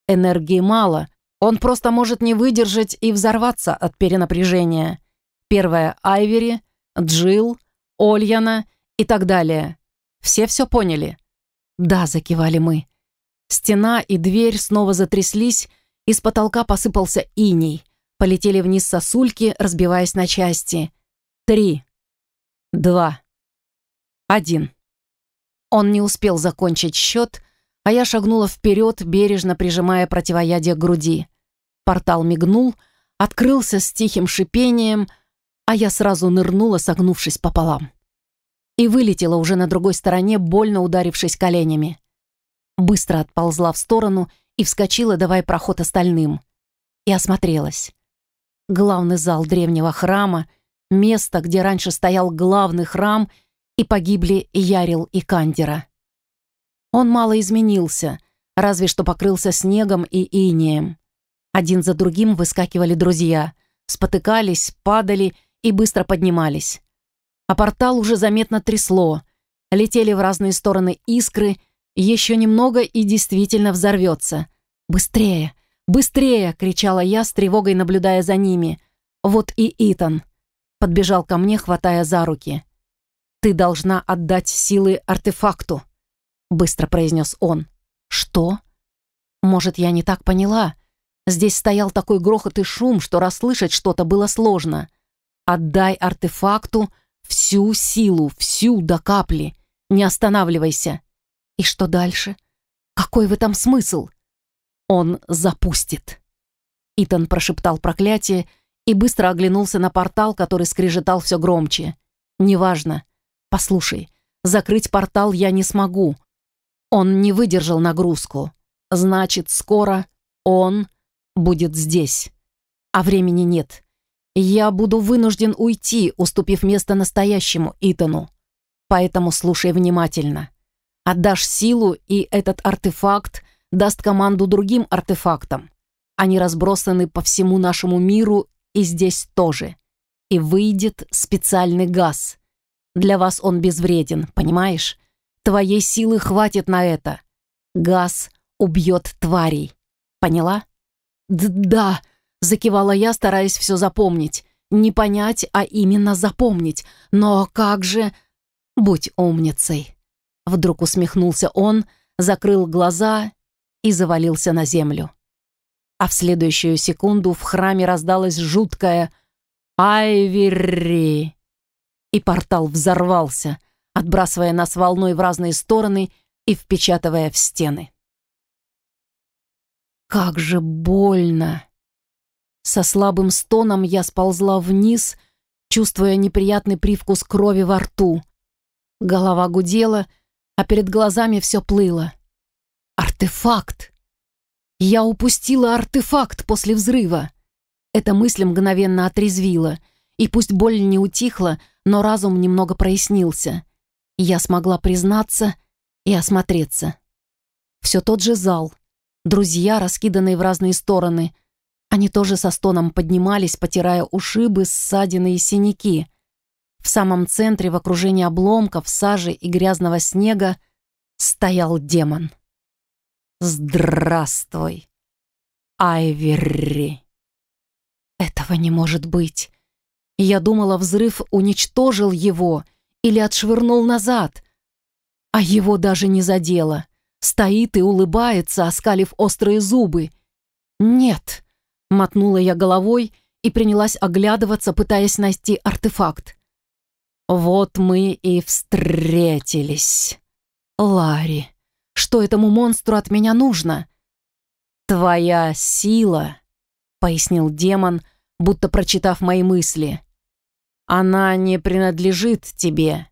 Энергии мало, он просто может не выдержать и взорваться от перенапряжения. Первая — Айвери, Джилл, Ольяна и так далее. Все все поняли? Да, закивали мы. Стена и дверь снова затряслись, из потолка посыпался иней. Полетели вниз сосульки, разбиваясь на части. Три. Два. Один. Он не успел закончить счет, а я шагнула вперед, бережно прижимая противоядие к груди. Портал мигнул, открылся с тихим шипением, а я сразу нырнула, согнувшись пополам. И вылетела уже на другой стороне, больно ударившись коленями. Быстро отползла в сторону и вскочила, давая проход остальным. И осмотрелась. Главный зал древнего храма, место, где раньше стоял главный храм, и погибли Ярил и Кандера. Он мало изменился, разве что покрылся снегом и инеем. Один за другим выскакивали друзья, спотыкались, падали и быстро поднимались. А портал уже заметно трясло, летели в разные стороны искры, еще немного и действительно взорвется. «Быстрее! Быстрее!» — кричала я, с тревогой наблюдая за ними. Вот и Итан. Подбежал ко мне, хватая за руки. «Ты должна отдать силы артефакту», — быстро произнес он. «Что?» «Может, я не так поняла? Здесь стоял такой грохот и шум, что расслышать что-то было сложно. Отдай артефакту всю силу, всю до капли. Не останавливайся». «И что дальше? Какой в этом смысл?» «Он запустит». Итан прошептал проклятие и быстро оглянулся на портал, который скрежетал все громче. «Неважно. Послушай, закрыть портал я не смогу. Он не выдержал нагрузку. Значит, скоро он будет здесь. А времени нет. Я буду вынужден уйти, уступив место настоящему Итану. Поэтому слушай внимательно. Отдашь силу, и этот артефакт даст команду другим артефактам. Они разбросаны по всему нашему миру и здесь тоже. И выйдет специальный газ. Для вас он безвреден, понимаешь? Твоей силы хватит на это. Газ убьет тварей. Поняла? Д «Да», — закивала я, стараясь все запомнить. Не понять, а именно запомнить. Но как же... Будь умницей. Вдруг усмехнулся он, закрыл глаза и завалился на землю. А в следующую секунду в храме раздалось жуткое «Айвери!» И портал взорвался, отбрасывая нас волной в разные стороны и впечатывая в стены. Как же больно! Со слабым стоном я сползла вниз, чувствуя неприятный привкус крови во рту. Голова гудела, а перед глазами все плыло. Артефакт! Я упустила артефакт после взрыва. Эта мысль мгновенно отрезвила, и пусть боль не утихла, но разум немного прояснился. Я смогла признаться и осмотреться. Все тот же зал. Друзья, раскиданные в разные стороны. Они тоже со стоном поднимались, потирая ушибы, ссадины и синяки. В самом центре, в окружении обломков, сажи и грязного снега, стоял демон. «Здравствуй, Айверри!» «Этого не может быть!» Я думала, взрыв уничтожил его или отшвырнул назад. А его даже не задело. Стоит и улыбается, оскалив острые зубы. «Нет», — мотнула я головой и принялась оглядываться, пытаясь найти артефакт. «Вот мы и встретились. Ларри, что этому монстру от меня нужно?» «Твоя сила», — пояснил демон, будто прочитав мои мысли. «Она не принадлежит тебе.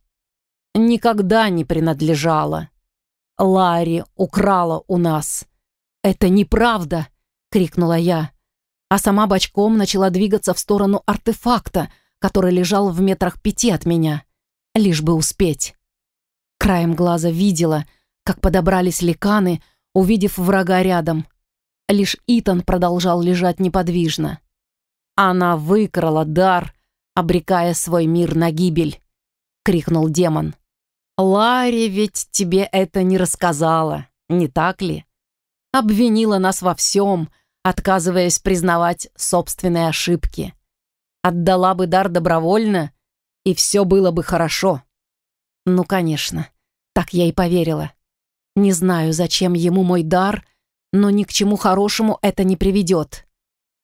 Никогда не принадлежала. Ларри украла у нас». «Это неправда!» — крикнула я, а сама бочком начала двигаться в сторону артефакта, который лежал в метрах пяти от меня, лишь бы успеть. Краем глаза видела, как подобрались ликаны, увидев врага рядом. Лишь Итан продолжал лежать неподвижно. «Она выкрала дар, обрекая свой мир на гибель», — крикнул демон. «Ларри ведь тебе это не рассказала, не так ли? Обвинила нас во всем, отказываясь признавать собственные ошибки. Отдала бы дар добровольно, и все было бы хорошо». Ну, конечно, так я и поверила. Не знаю, зачем ему мой дар, но ни к чему хорошему это не приведет.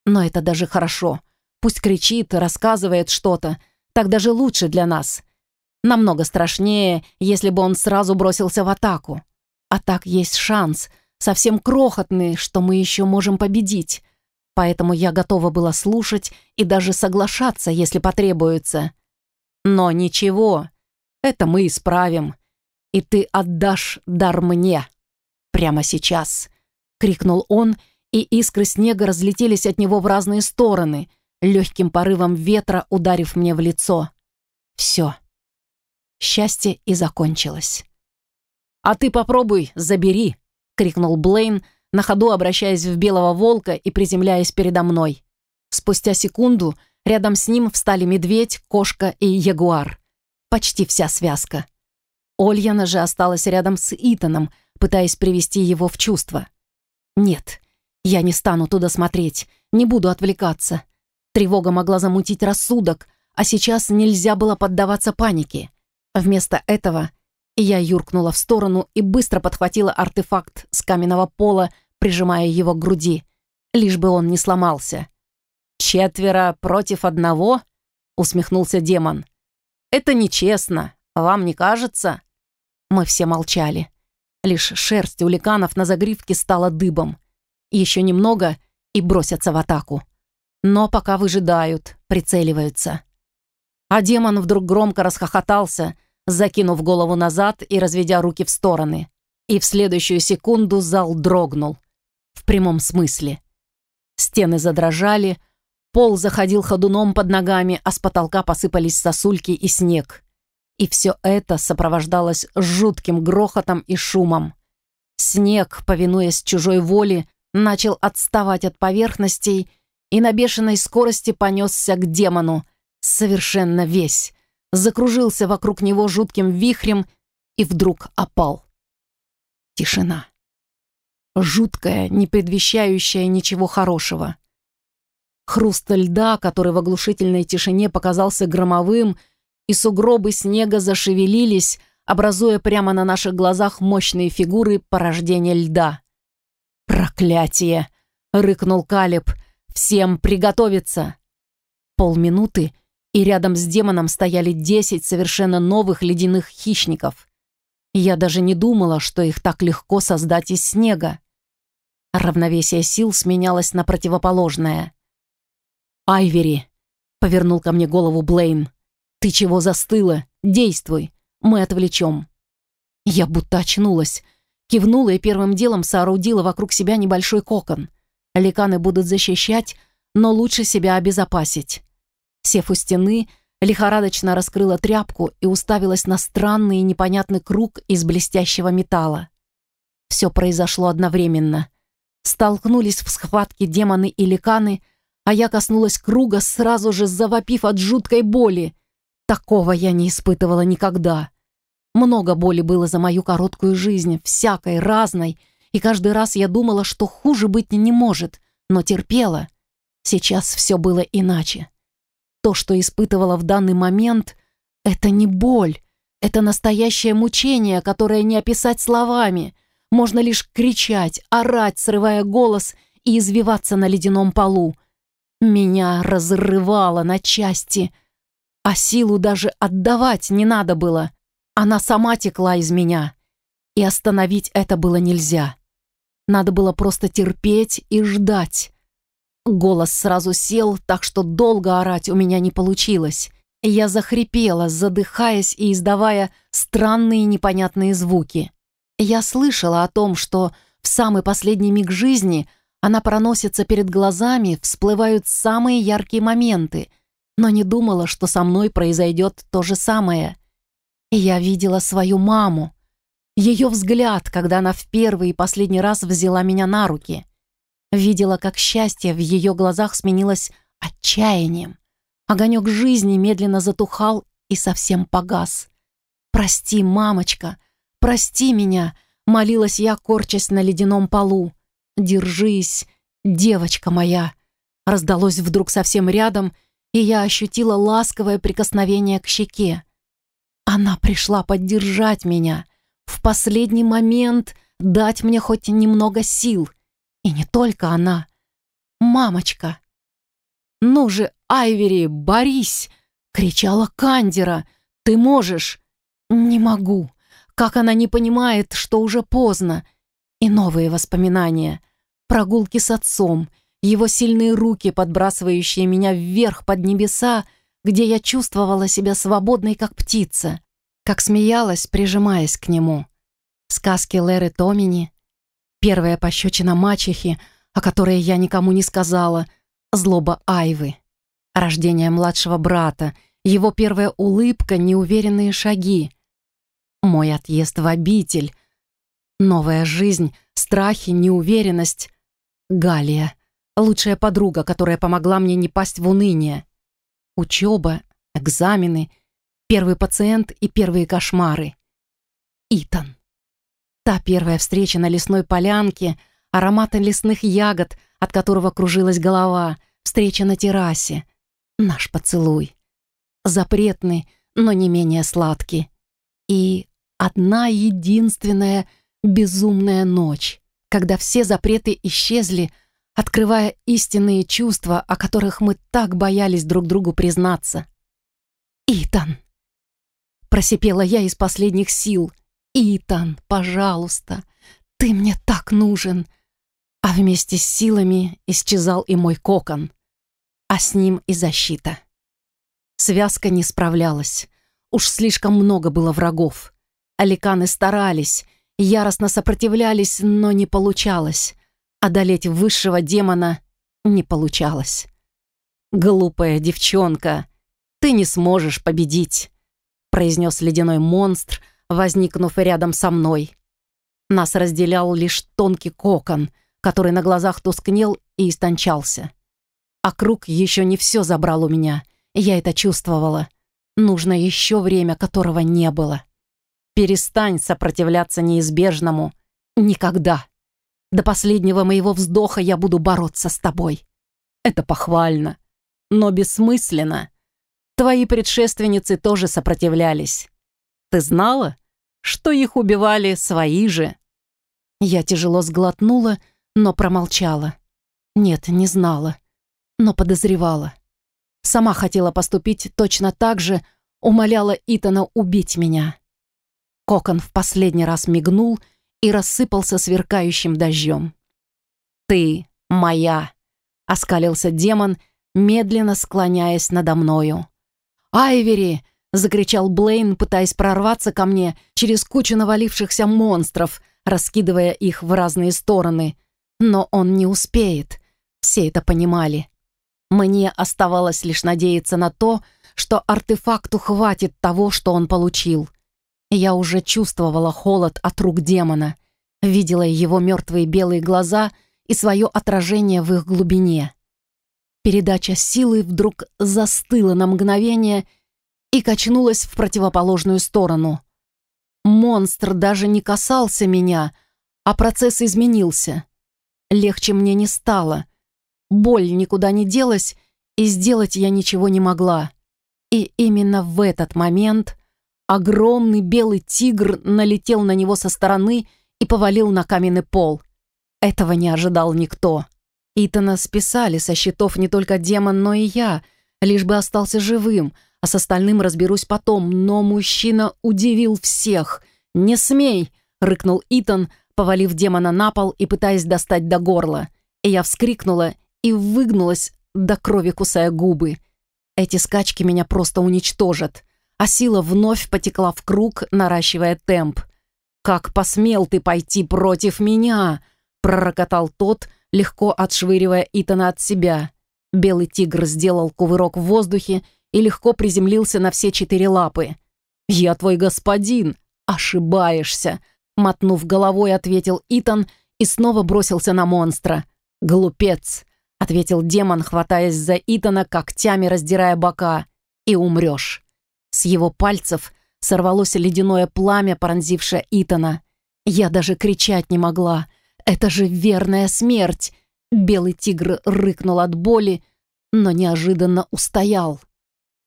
Но это даже хорошо. Пусть кричит, рассказывает что-то, так даже лучше для нас. Намного страшнее, если бы он сразу бросился в атаку. А так есть шанс, совсем крохотный, что мы еще можем победить. Поэтому я готова была слушать и даже соглашаться, если потребуется. Но ничего, это мы исправим. И ты отдашь дар мне. Прямо сейчас. Крикнул он, и искры снега разлетелись от него в разные стороны, легким порывом ветра ударив мне в лицо. Все. Счастье и закончилось. «А ты попробуй, забери!» — крикнул Блейн, на ходу обращаясь в белого волка и приземляясь передо мной. Спустя секунду рядом с ним встали медведь, кошка и ягуар. Почти вся связка. Ольяна же осталась рядом с Итаном, пытаясь привести его в чувство. «Нет, я не стану туда смотреть, не буду отвлекаться. Тревога могла замутить рассудок, а сейчас нельзя было поддаваться панике. Вместо этого я юркнула в сторону и быстро подхватила артефакт с каменного пола, прижимая его к груди, лишь бы он не сломался. «Четверо против одного?» — усмехнулся демон. «Это нечестно, вам не кажется?» Мы все молчали. Лишь шерсть у ликанов на загривке стала дыбом. Еще немного и бросятся в атаку. Но пока выжидают, прицеливаются. А демон вдруг громко расхохотался, закинув голову назад и разведя руки в стороны. И в следующую секунду зал дрогнул. В прямом смысле. Стены задрожали, пол заходил ходуном под ногами, а с потолка посыпались сосульки и снег. И все это сопровождалось жутким грохотом и шумом. Снег, повинуясь чужой воле, начал отставать от поверхностей и на бешеной скорости понесся к демону, совершенно весь, закружился вокруг него жутким вихрем и вдруг опал. Тишина. Жуткая, не предвещающая ничего хорошего. Хруст льда, который в оглушительной тишине показался громовым, и сугробы снега зашевелились, образуя прямо на наших глазах мощные фигуры порождения льда. «Проклятие!» — рыкнул Калиб. «Всем приготовиться!» Полминуты, и рядом с демоном стояли десять совершенно новых ледяных хищников. Я даже не думала, что их так легко создать из снега. Равновесие сил сменялось на противоположное. «Айвери!» — повернул ко мне голову Блейн. «Ты чего застыла? Действуй! Мы отвлечем!» Я будто очнулась — Кивнула и первым делом соорудила вокруг себя небольшой кокон. Ликаны будут защищать, но лучше себя обезопасить. Сев у стены, лихорадочно раскрыла тряпку и уставилась на странный и непонятный круг из блестящего металла. Все произошло одновременно. Столкнулись в схватке демоны и ликаны, а я коснулась круга, сразу же завопив от жуткой боли. Такого я не испытывала никогда. Много боли было за мою короткую жизнь, всякой, разной, и каждый раз я думала, что хуже быть не может, но терпела. Сейчас все было иначе. То, что испытывала в данный момент, это не боль, это настоящее мучение, которое не описать словами. Можно лишь кричать, орать, срывая голос и извиваться на ледяном полу. Меня разрывало на части, а силу даже отдавать не надо было. Она сама текла из меня, и остановить это было нельзя. Надо было просто терпеть и ждать. Голос сразу сел, так что долго орать у меня не получилось. Я захрипела, задыхаясь и издавая странные непонятные звуки. Я слышала о том, что в самый последний миг жизни она проносится перед глазами, всплывают самые яркие моменты, но не думала, что со мной произойдет то же самое — я видела свою маму. Ее взгляд, когда она в первый и последний раз взяла меня на руки. Видела, как счастье в ее глазах сменилось отчаянием. Огонек жизни медленно затухал и совсем погас. «Прости, мамочка, прости меня!» — молилась я, корчась на ледяном полу. «Держись, девочка моя!» Раздалось вдруг совсем рядом, и я ощутила ласковое прикосновение к щеке. Она пришла поддержать меня, в последний момент дать мне хоть немного сил. И не только она. Мамочка. «Ну же, Айвери, борись!» — кричала Кандера. Ты можешь!» «Не могу. Как она не понимает, что уже поздно. И новые воспоминания. Прогулки с отцом, его сильные руки, подбрасывающие меня вверх под небеса, где я чувствовала себя свободной, как птица, как смеялась, прижимаясь к нему. Сказки Леры Томини, первая пощечина мачехи, о которой я никому не сказала, злоба Айвы, рождение младшего брата, его первая улыбка, неуверенные шаги, мой отъезд в обитель, новая жизнь, страхи, неуверенность, Галия, лучшая подруга, которая помогла мне не пасть в уныние, учеба, экзамены, первый пациент и первые кошмары. Итан. Та первая встреча на лесной полянке, ароматы лесных ягод, от которого кружилась голова, встреча на террасе, наш поцелуй. Запретный, но не менее сладкий. И одна единственная безумная ночь, когда все запреты исчезли, открывая истинные чувства, о которых мы так боялись друг другу признаться. «Итан!» Просипела я из последних сил. «Итан, пожалуйста, ты мне так нужен!» А вместе с силами исчезал и мой кокон, а с ним и защита. Связка не справлялась. Уж слишком много было врагов. Аликаны старались, яростно сопротивлялись, но не получалось. Одолеть высшего демона не получалось. «Глупая девчонка, ты не сможешь победить», произнес ледяной монстр, возникнув рядом со мной. Нас разделял лишь тонкий кокон, который на глазах тускнел и истончался. А круг еще не все забрал у меня, я это чувствовала. Нужно еще время, которого не было. Перестань сопротивляться неизбежному. Никогда. До последнего моего вздоха я буду бороться с тобой. Это похвально, но бессмысленно. Твои предшественницы тоже сопротивлялись. Ты знала, что их убивали свои же? Я тяжело сглотнула, но промолчала. Нет, не знала, но подозревала. Сама хотела поступить точно так же, умоляла Итана убить меня. Кокон в последний раз мигнул и рассыпался сверкающим дождем. «Ты моя!» — оскалился демон, медленно склоняясь надо мною. «Айвери!» — закричал Блейн, пытаясь прорваться ко мне через кучу навалившихся монстров, раскидывая их в разные стороны. Но он не успеет. Все это понимали. Мне оставалось лишь надеяться на то, что артефакту хватит того, что он получил. Я уже чувствовала холод от рук демона, видела его мертвые белые глаза и свое отражение в их глубине. Передача силы вдруг застыла на мгновение и качнулась в противоположную сторону. Монстр даже не касался меня, а процесс изменился. Легче мне не стало. Боль никуда не делась, и сделать я ничего не могла. И именно в этот момент Огромный белый тигр налетел на него со стороны и повалил на каменный пол. Этого не ожидал никто. Итана списали со счетов не только демон, но и я, лишь бы остался живым, а с остальным разберусь потом, но мужчина удивил всех. «Не смей!» — рыкнул Итан, повалив демона на пол и пытаясь достать до горла. И я вскрикнула и выгнулась, до крови кусая губы. Эти скачки меня просто уничтожат а сила вновь потекла в круг, наращивая темп. «Как посмел ты пойти против меня?» — пророкотал тот, легко отшвыривая Итана от себя. Белый тигр сделал кувырок в воздухе и легко приземлился на все четыре лапы. «Я твой господин!» «Ошибаешься!» — мотнув головой, ответил Итан и снова бросился на монстра. «Глупец!» — ответил демон, хватаясь за Итана, когтями раздирая бока. «И умрешь!» С его пальцев сорвалось ледяное пламя, пронзившее Итана. Я даже кричать не могла. «Это же верная смерть!» Белый тигр рыкнул от боли, но неожиданно устоял.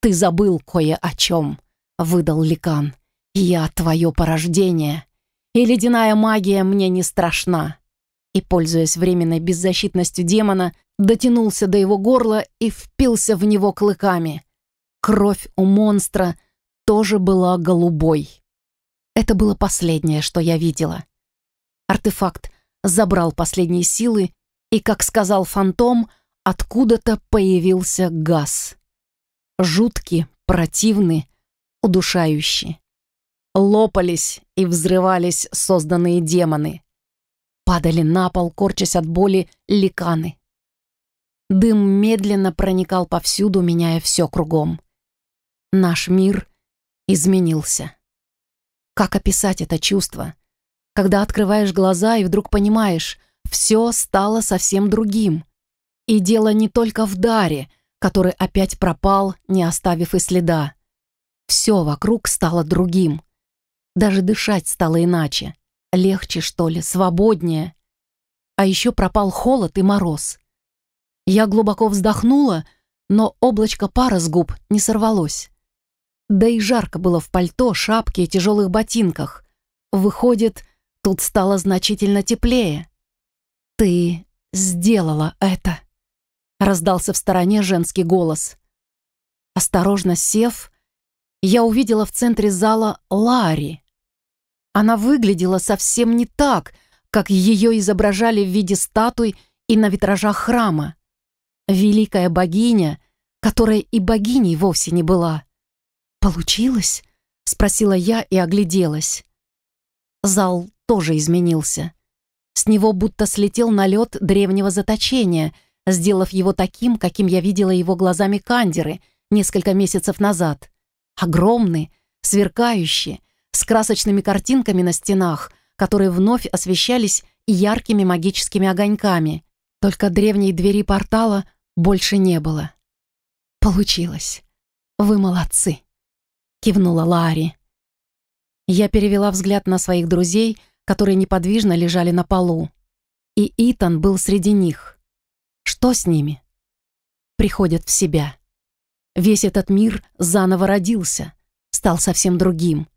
«Ты забыл кое о чем», — выдал Ликан. «Я твое порождение, и ледяная магия мне не страшна». И, пользуясь временной беззащитностью демона, дотянулся до его горла и впился в него клыками. Кровь у монстра тоже была голубой. Это было последнее, что я видела. Артефакт забрал последние силы, и, как сказал фантом, откуда-то появился газ. Жуткий, противный, удушающий. Лопались и взрывались созданные демоны. Падали на пол, корчась от боли, ликаны. Дым медленно проникал повсюду, меняя все кругом. Наш мир изменился. Как описать это чувство? Когда открываешь глаза и вдруг понимаешь, все стало совсем другим. И дело не только в даре, который опять пропал, не оставив и следа. Все вокруг стало другим. Даже дышать стало иначе. Легче, что ли, свободнее. А еще пропал холод и мороз. Я глубоко вздохнула, но облачко пара с губ не сорвалось. Да и жарко было в пальто, шапке и тяжелых ботинках. Выходит, тут стало значительно теплее. «Ты сделала это!» Раздался в стороне женский голос. Осторожно сев, я увидела в центре зала Ларри. Она выглядела совсем не так, как ее изображали в виде статуй и на витражах храма. Великая богиня, которая и богиней вовсе не была. «Получилось?» — спросила я и огляделась. Зал тоже изменился. С него будто слетел налет древнего заточения, сделав его таким, каким я видела его глазами Кандеры несколько месяцев назад. Огромный, сверкающий, с красочными картинками на стенах, которые вновь освещались яркими магическими огоньками. Только древней двери портала больше не было. «Получилось. Вы молодцы», — кивнула Ларри. Я перевела взгляд на своих друзей, которые неподвижно лежали на полу. И Итан был среди них. Что с ними? Приходят в себя. Весь этот мир заново родился, стал совсем другим.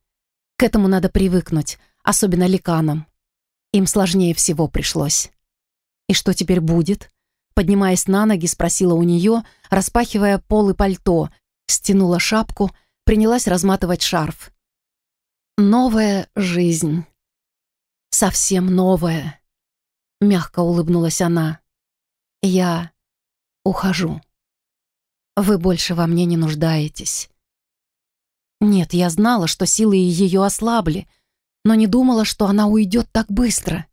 К этому надо привыкнуть, особенно ликанам. Им сложнее всего пришлось. «И что теперь будет?» Поднимаясь на ноги, спросила у нее, распахивая пол и пальто, стянула шапку, принялась разматывать шарф. «Новая жизнь. Совсем новая», — мягко улыбнулась она. «Я ухожу». Вы больше во мне не нуждаетесь. Нет, я знала, что силы ее ослабли, но не думала, что она уйдет так быстро.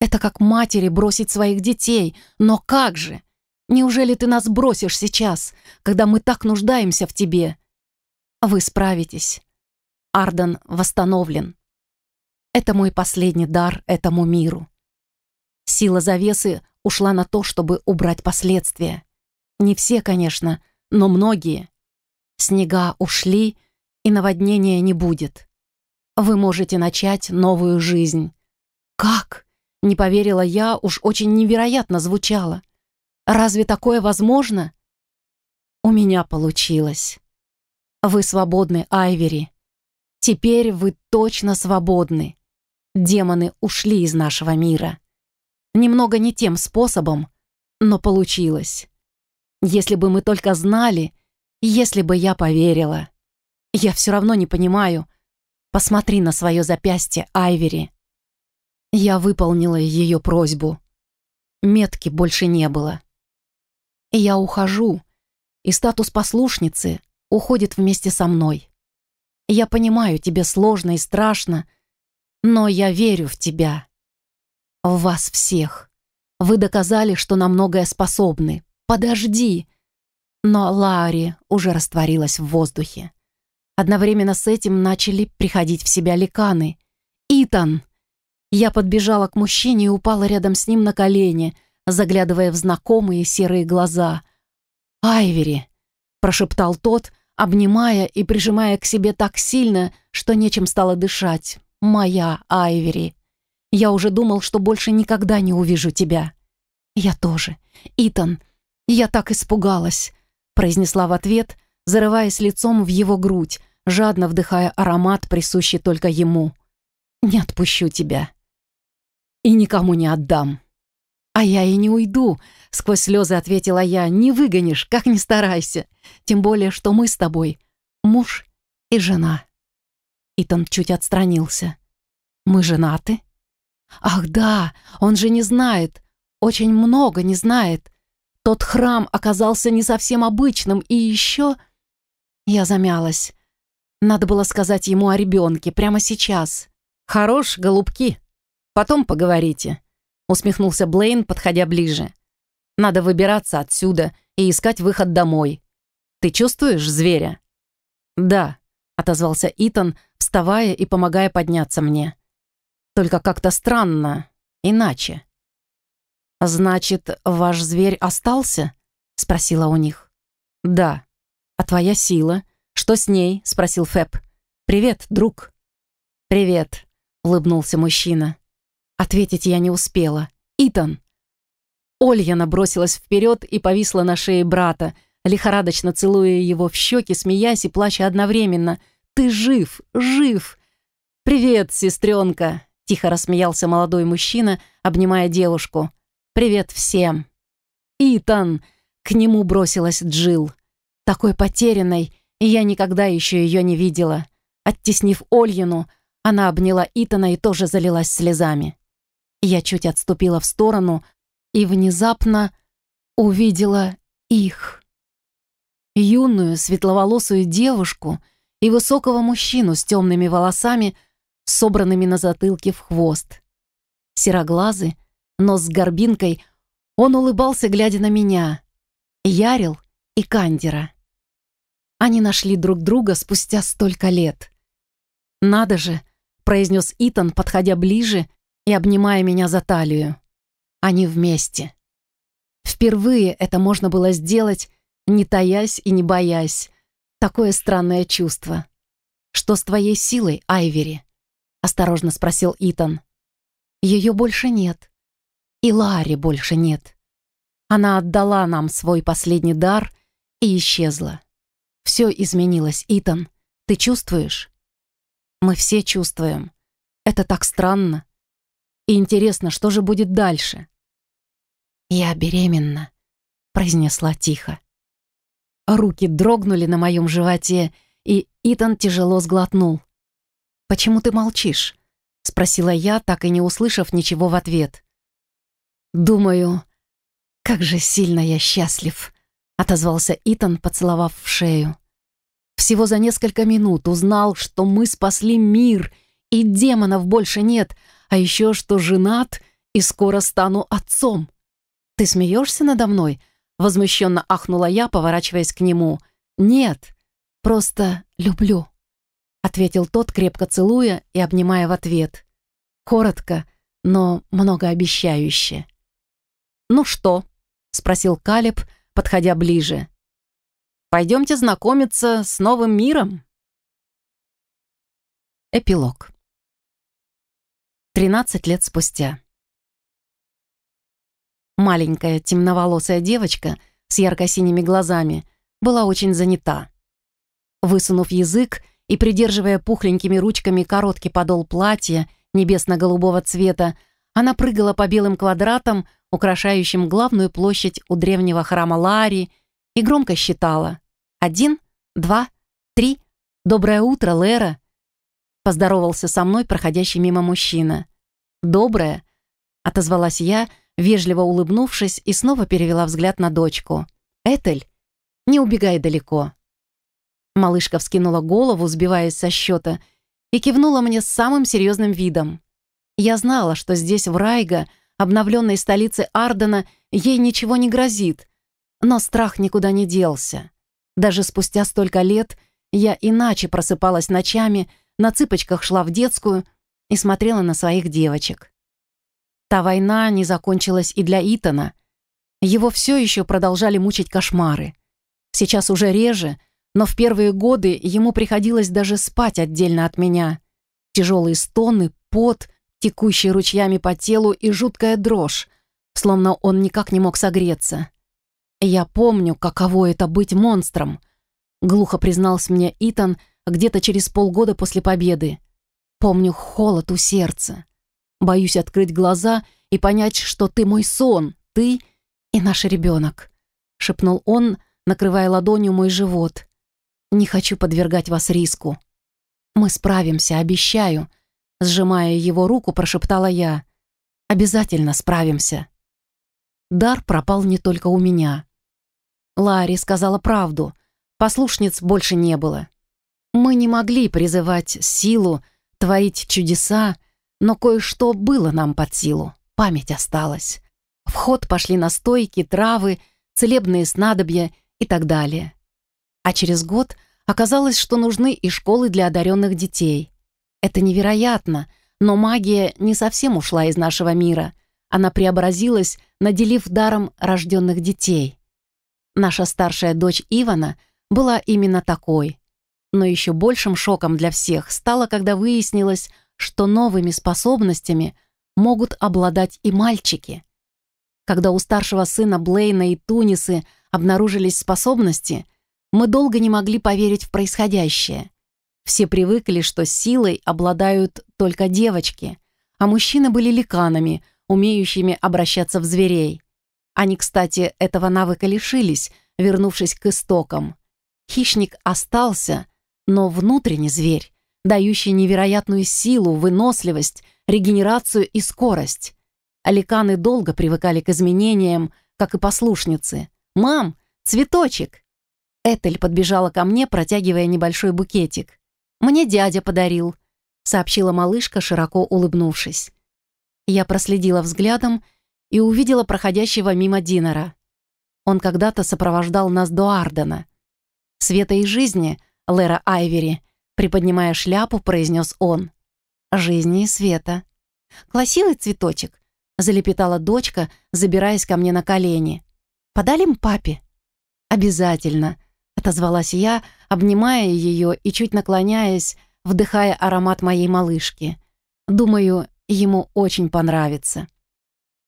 Это как матери бросить своих детей, но как же? Неужели ты нас бросишь сейчас, когда мы так нуждаемся в тебе? Вы справитесь. Арден восстановлен. Это мой последний дар этому миру. Сила завесы ушла на то, чтобы убрать последствия. Не все, конечно, но многие. Снега ушли, и наводнения не будет. Вы можете начать новую жизнь. Как? Не поверила я, уж очень невероятно звучало. Разве такое возможно? У меня получилось. Вы свободны, Айвери. Теперь вы точно свободны. Демоны ушли из нашего мира. Немного не тем способом, но получилось. Если бы мы только знали, если бы я поверила. Я все равно не понимаю. Посмотри на свое запястье, Айвери. Я выполнила ее просьбу. Метки больше не было. Я ухожу, и статус послушницы уходит вместе со мной. Я понимаю, тебе сложно и страшно, но я верю в тебя. В вас всех. Вы доказали, что на многое способны. «Подожди!» Но Ларри уже растворилась в воздухе. Одновременно с этим начали приходить в себя ликаны. «Итан!» Я подбежала к мужчине и упала рядом с ним на колени, заглядывая в знакомые серые глаза. «Айвери!» — прошептал тот, обнимая и прижимая к себе так сильно, что нечем стало дышать. «Моя Айвери!» Я уже думал, что больше никогда не увижу тебя. Я тоже. Итан, «Я так испугалась», — произнесла в ответ, зарываясь лицом в его грудь, жадно вдыхая аромат, присущий только ему. «Не отпущу тебя. И никому не отдам». «А я и не уйду», — сквозь слезы ответила я. «Не выгонишь, как ни старайся. Тем более, что мы с тобой муж и жена. Итан чуть отстранился. Мы женаты? Ах да, он же не знает, очень много не знает. Тот храм оказался не совсем обычным, и еще... Я замялась. Надо было сказать ему о ребенке прямо сейчас. «Хорош, голубки. Потом поговорите», — усмехнулся Блейн, подходя ближе. «Надо выбираться отсюда и искать выход домой. Ты чувствуешь зверя?» «Да», — отозвался Итан, вставая и помогая подняться мне. «Только как-то странно, иначе». «Значит, ваш зверь остался?» — спросила у них. «Да. А твоя сила? Что с ней?» — спросил Фэб. «Привет, друг». «Привет», — улыбнулся мужчина. Ответить я не успела. «Итан!» Ольяна бросилась вперед и повисла на шее брата, лихорадочно целуя его в щеки, смеясь и плача одновременно. «Ты жив! Жив!» «Привет, сестренка!» — тихо рассмеялся молодой мужчина, обнимая девушку. «Привет всем!» «Итан!» — к нему бросилась Джил. Такой потерянной, и я никогда еще ее не видела. Оттеснив Ольину, она обняла Итана и тоже залилась слезами. Я чуть отступила в сторону и внезапно увидела их. Юную светловолосую девушку и высокого мужчину с темными волосами, собранными на затылке в хвост. Сероглазый, но с горбинкой, он улыбался, глядя на меня, Ярил и Кандера. Они нашли друг друга спустя столько лет. «Надо же!» — произнес Итан, подходя ближе и обнимая меня за талию. Они вместе. Впервые это можно было сделать, не таясь и не боясь. Такое странное чувство. «Что с твоей силой, Айвери?» — осторожно спросил Итан. «Ее больше нет. И Ларри больше нет. Она отдала нам свой последний дар и исчезла. Все изменилось, Итан. Ты чувствуешь? Мы все чувствуем. Это так странно. И интересно, что же будет дальше? «Я беременна», — произнесла тихо. Руки дрогнули на моем животе, и Итан тяжело сглотнул. «Почему ты молчишь?» — спросила я, так и не услышав ничего в ответ. «Думаю, как же сильно я счастлив», — отозвался Итан, поцеловав в шею. «Всего за несколько минут узнал, что мы спасли мир, и демонов больше нет, а еще что женат и скоро стану отцом. Ты смеешься надо мной?» — возмущенно ахнула я, поворачиваясь к нему. «Нет, просто люблю», — ответил тот, крепко целуя и обнимая в ответ. Коротко, но многообещающе. «Ну что?» — спросил Калеб, подходя ближе. «Пойдемте знакомиться с новым миром». Эпилог. Тринадцать лет спустя. Маленькая темноволосая девочка с ярко-синими глазами была очень занята. Высунув язык и придерживая пухленькими ручками короткий подол платья небесно-голубого цвета, она прыгала по белым квадратам, украшающим главную площадь у древнего храма Лаари, и громко считала. «Один, два, три. Доброе утро, Лера!» Поздоровался со мной проходящий мимо мужчина. «Доброе!» — отозвалась я, вежливо улыбнувшись, и снова перевела взгляд на дочку. «Этель, не убегай далеко!» Малышка вскинула голову, сбиваясь со счета, и кивнула мне с самым серьезным видом. Я знала, что здесь, в Райга, обновленной столице Ардена, ей ничего не грозит, но страх никуда не делся. Даже спустя столько лет я иначе просыпалась ночами, на цыпочках шла в детскую и смотрела на своих девочек. Та война не закончилась и для Итана. Его все еще продолжали мучить кошмары. Сейчас уже реже, но в первые годы ему приходилось даже спать отдельно от меня. Тяжелые стоны, пот, текущий ручьями по телу и жуткая дрожь, словно он никак не мог согреться. «Я помню, каково это быть монстром», — глухо признался мне Итан где-то через полгода после победы. «Помню холод у сердца. Боюсь открыть глаза и понять, что ты мой сон, ты и наш ребенок», — шепнул он, накрывая ладонью мой живот. Не хочу подвергать вас риску. Мы справимся, обещаю. Сжимая его руку, прошептала я. Обязательно справимся. Дар пропал не только у меня. Ларри сказала правду. Послушниц больше не было. Мы не могли призывать силу, творить чудеса, но кое-что было нам под силу. Память осталась. В ход пошли настойки, травы, целебные снадобья и так далее. А через год оказалось, что нужны и школы для одаренных детей. Это невероятно, но магия не совсем ушла из нашего мира. Она преобразилась, наделив даром рожденных детей. Наша старшая дочь Ивана была именно такой. Но еще большим шоком для всех стало, когда выяснилось, что новыми способностями могут обладать и мальчики. Когда у старшего сына Блейна и Тунисы обнаружились способности, мы долго не могли поверить в происходящее. Все привыкли, что силой обладают только девочки, а мужчины были ликанами, умеющими обращаться в зверей. Они, кстати, этого навыка лишились, вернувшись к истокам. Хищник остался, но внутренний зверь, дающий невероятную силу, выносливость, регенерацию и скорость. Аликаны долго привыкали к изменениям, как и послушницы. «Мам, цветочек!» Этель подбежала ко мне, протягивая небольшой букетик. «Мне дядя подарил», — сообщила малышка, широко улыбнувшись. Я проследила взглядом и увидела проходящего мимо Динера. Он когда-то сопровождал нас до Ардена. «Света и жизни», Лера Айвери, приподнимая шляпу, произнес он. «Жизни и света». «Красивый цветочек», — залепетала дочка, забираясь ко мне на колени. «Подалим папе?» «Обязательно», — отозвалась я, обнимая ее и чуть наклоняясь, вдыхая аромат моей малышки. «Думаю, ему очень понравится».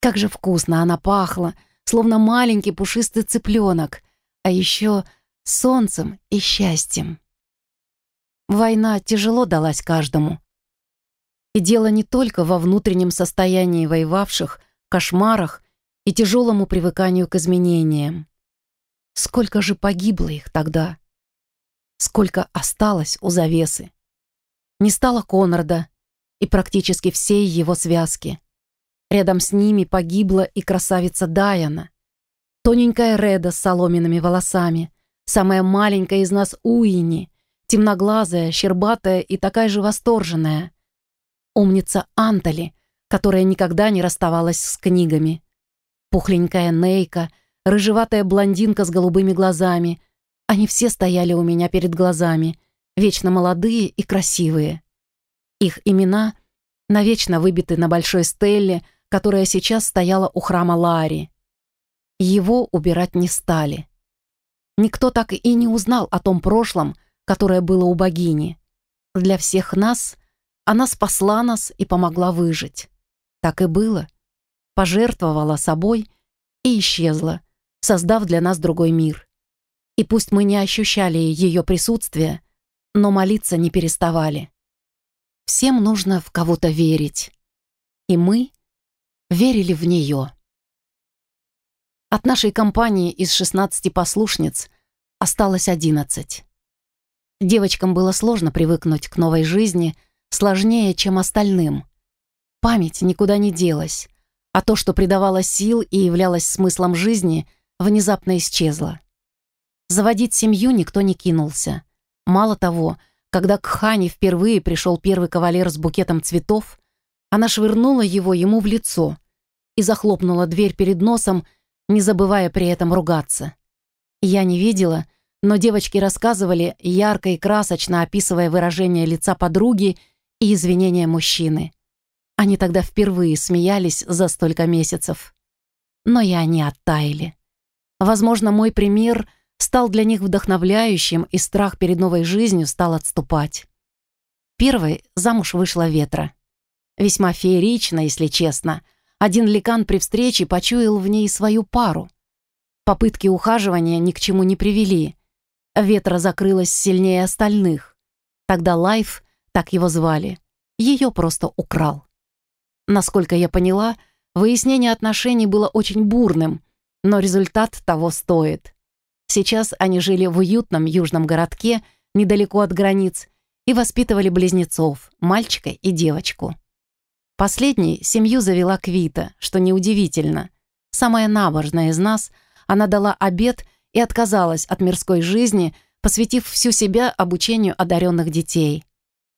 Как же вкусно она пахла, словно маленький пушистый цыпленок, а еще солнцем и счастьем. Война тяжело далась каждому. И дело не только во внутреннем состоянии воевавших, кошмарах и тяжелому привыканию к изменениям. Сколько же погибло их тогда? Сколько осталось у завесы? Не стало Конрада и практически всей его связки. Рядом с ними погибла и красавица Даяна. Тоненькая Реда с соломенными волосами, самая маленькая из нас Уини, темноглазая, щербатая и такая же восторженная. Умница Антали, которая никогда не расставалась с книгами. Пухленькая Нейка, рыжеватая блондинка с голубыми глазами. Они все стояли у меня перед глазами, вечно молодые и красивые. Их имена навечно выбиты на большой стелле, которая сейчас стояла у храма Лаари. Его убирать не стали. Никто так и не узнал о том прошлом, которое было у богини. Для всех нас она спасла нас и помогла выжить. Так и было. Пожертвовала собой и исчезла, создав для нас другой мир. И пусть мы не ощущали ее присутствия, но молиться не переставали. Всем нужно в кого-то верить. И мы верили в нее. От нашей компании из 16 послушниц осталось 11. Девочкам было сложно привыкнуть к новой жизни, сложнее, чем остальным. Память никуда не делась, а то, что придавало сил и являлось смыслом жизни, внезапно исчезло. Заводить семью никто не кинулся. Мало того, когда к Хане впервые пришел первый кавалер с букетом цветов, она швырнула его ему в лицо и захлопнула дверь перед носом, не забывая при этом ругаться. Я не видела, но девочки рассказывали, ярко и красочно описывая выражение лица подруги и извинения мужчины. Они тогда впервые смеялись за столько месяцев. Но и они оттаяли. Возможно, мой пример стал для них вдохновляющим, и страх перед новой жизнью стал отступать. Первой замуж вышла ветра. Весьма феерично, если честно — один ликан при встрече почуял в ней свою пару. Попытки ухаживания ни к чему не привели. Ветра закрылась сильнее остальных. Тогда Лайф, так его звали, ее просто украл. Насколько я поняла, выяснение отношений было очень бурным, но результат того стоит. Сейчас они жили в уютном южном городке, недалеко от границ, и воспитывали близнецов, мальчика и девочку. Последней семью завела Квита, что неудивительно. Самая набожная из нас, она дала обед и отказалась от мирской жизни, посвятив всю себя обучению одаренных детей.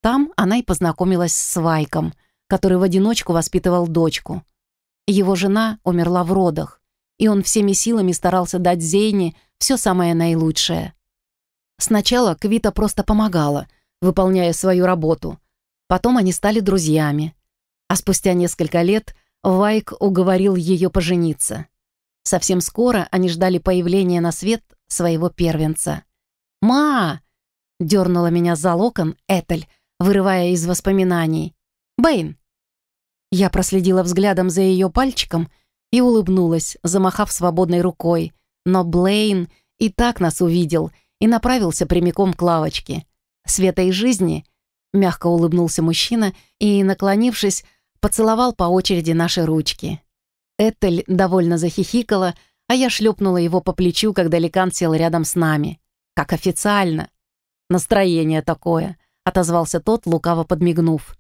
Там она и познакомилась с Вайком, который в одиночку воспитывал дочку. Его жена умерла в родах, и он всеми силами старался дать Зейне все самое наилучшее. Сначала Квита просто помогала, выполняя свою работу. Потом они стали друзьями. А спустя несколько лет Вайк уговорил ее пожениться. Совсем скоро они ждали появления на свет своего первенца. «Ма!» — дернула меня за локон Этель, вырывая из воспоминаний. «Бэйн!» Я проследила взглядом за ее пальчиком и улыбнулась, замахав свободной рукой, но Блейн и так нас увидел и направился прямиком к лавочке. «Света и жизни!» — мягко улыбнулся мужчина и, наклонившись, поцеловал по очереди наши ручки. Этель довольно захихикала, а я шлепнула его по плечу, когда Ликан сел рядом с нами. Как официально. Настроение такое, отозвался тот, лукаво подмигнув.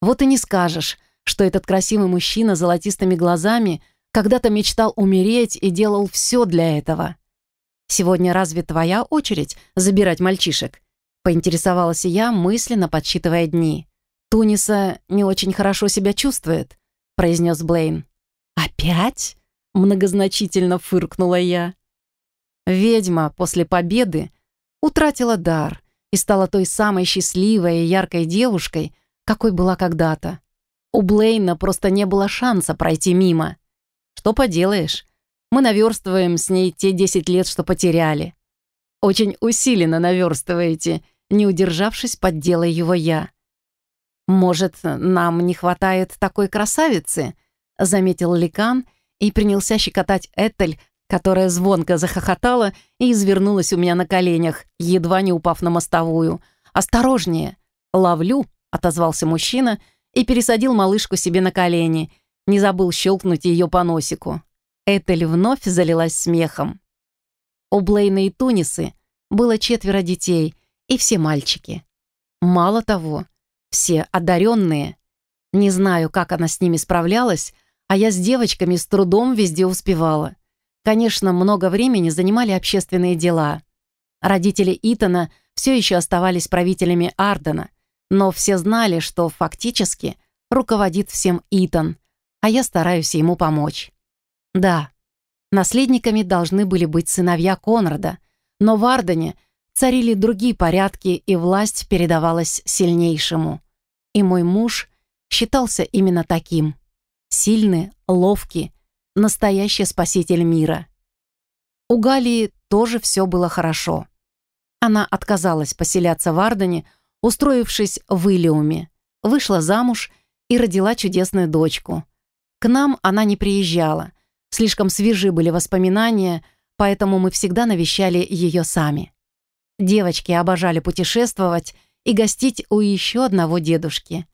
Вот и не скажешь, что этот красивый мужчина с золотистыми глазами когда-то мечтал умереть и делал все для этого. Сегодня разве твоя очередь забирать мальчишек? Поинтересовалась я, мысленно подсчитывая дни. «Туниса не очень хорошо себя чувствует», — произнес Блейн. «Опять?» — многозначительно фыркнула я. Ведьма после победы утратила дар и стала той самой счастливой и яркой девушкой, какой была когда-то. У Блейна просто не было шанса пройти мимо. Что поделаешь, мы наверстываем с ней те десять лет, что потеряли. Очень усиленно наверстываете, не удержавшись, поддела его я. «Может, нам не хватает такой красавицы?» — заметил Ликан и принялся щекотать Этель, которая звонко захохотала и извернулась у меня на коленях, едва не упав на мостовую. «Осторожнее!» «Ловлю!» — отозвался мужчина и пересадил малышку себе на колени. Не забыл щелкнуть ее по носику. Этель вновь залилась смехом. У Блейна и Тунисы было четверо детей, и все мальчики. Мало того, все одаренные. Не знаю, как она с ними справлялась, а я с девочками с трудом везде успевала. Конечно, много времени занимали общественные дела. Родители Итана все еще оставались правителями Ардена, но все знали, что фактически руководит всем Итан, а я стараюсь ему помочь. Да, наследниками должны были быть сыновья Конрада, но в Ардене царили другие порядки, и власть передавалась сильнейшему. И мой муж считался именно таким. Сильный, ловкий, настоящий спаситель мира. У Галии тоже все было хорошо. Она отказалась поселяться в Ардене, устроившись в Илиуме, вышла замуж и родила чудесную дочку. К нам она не приезжала, слишком свежи были воспоминания, поэтому мы всегда навещали ее сами. Девочки обожали путешествовать и гостить у еще одного дедушки.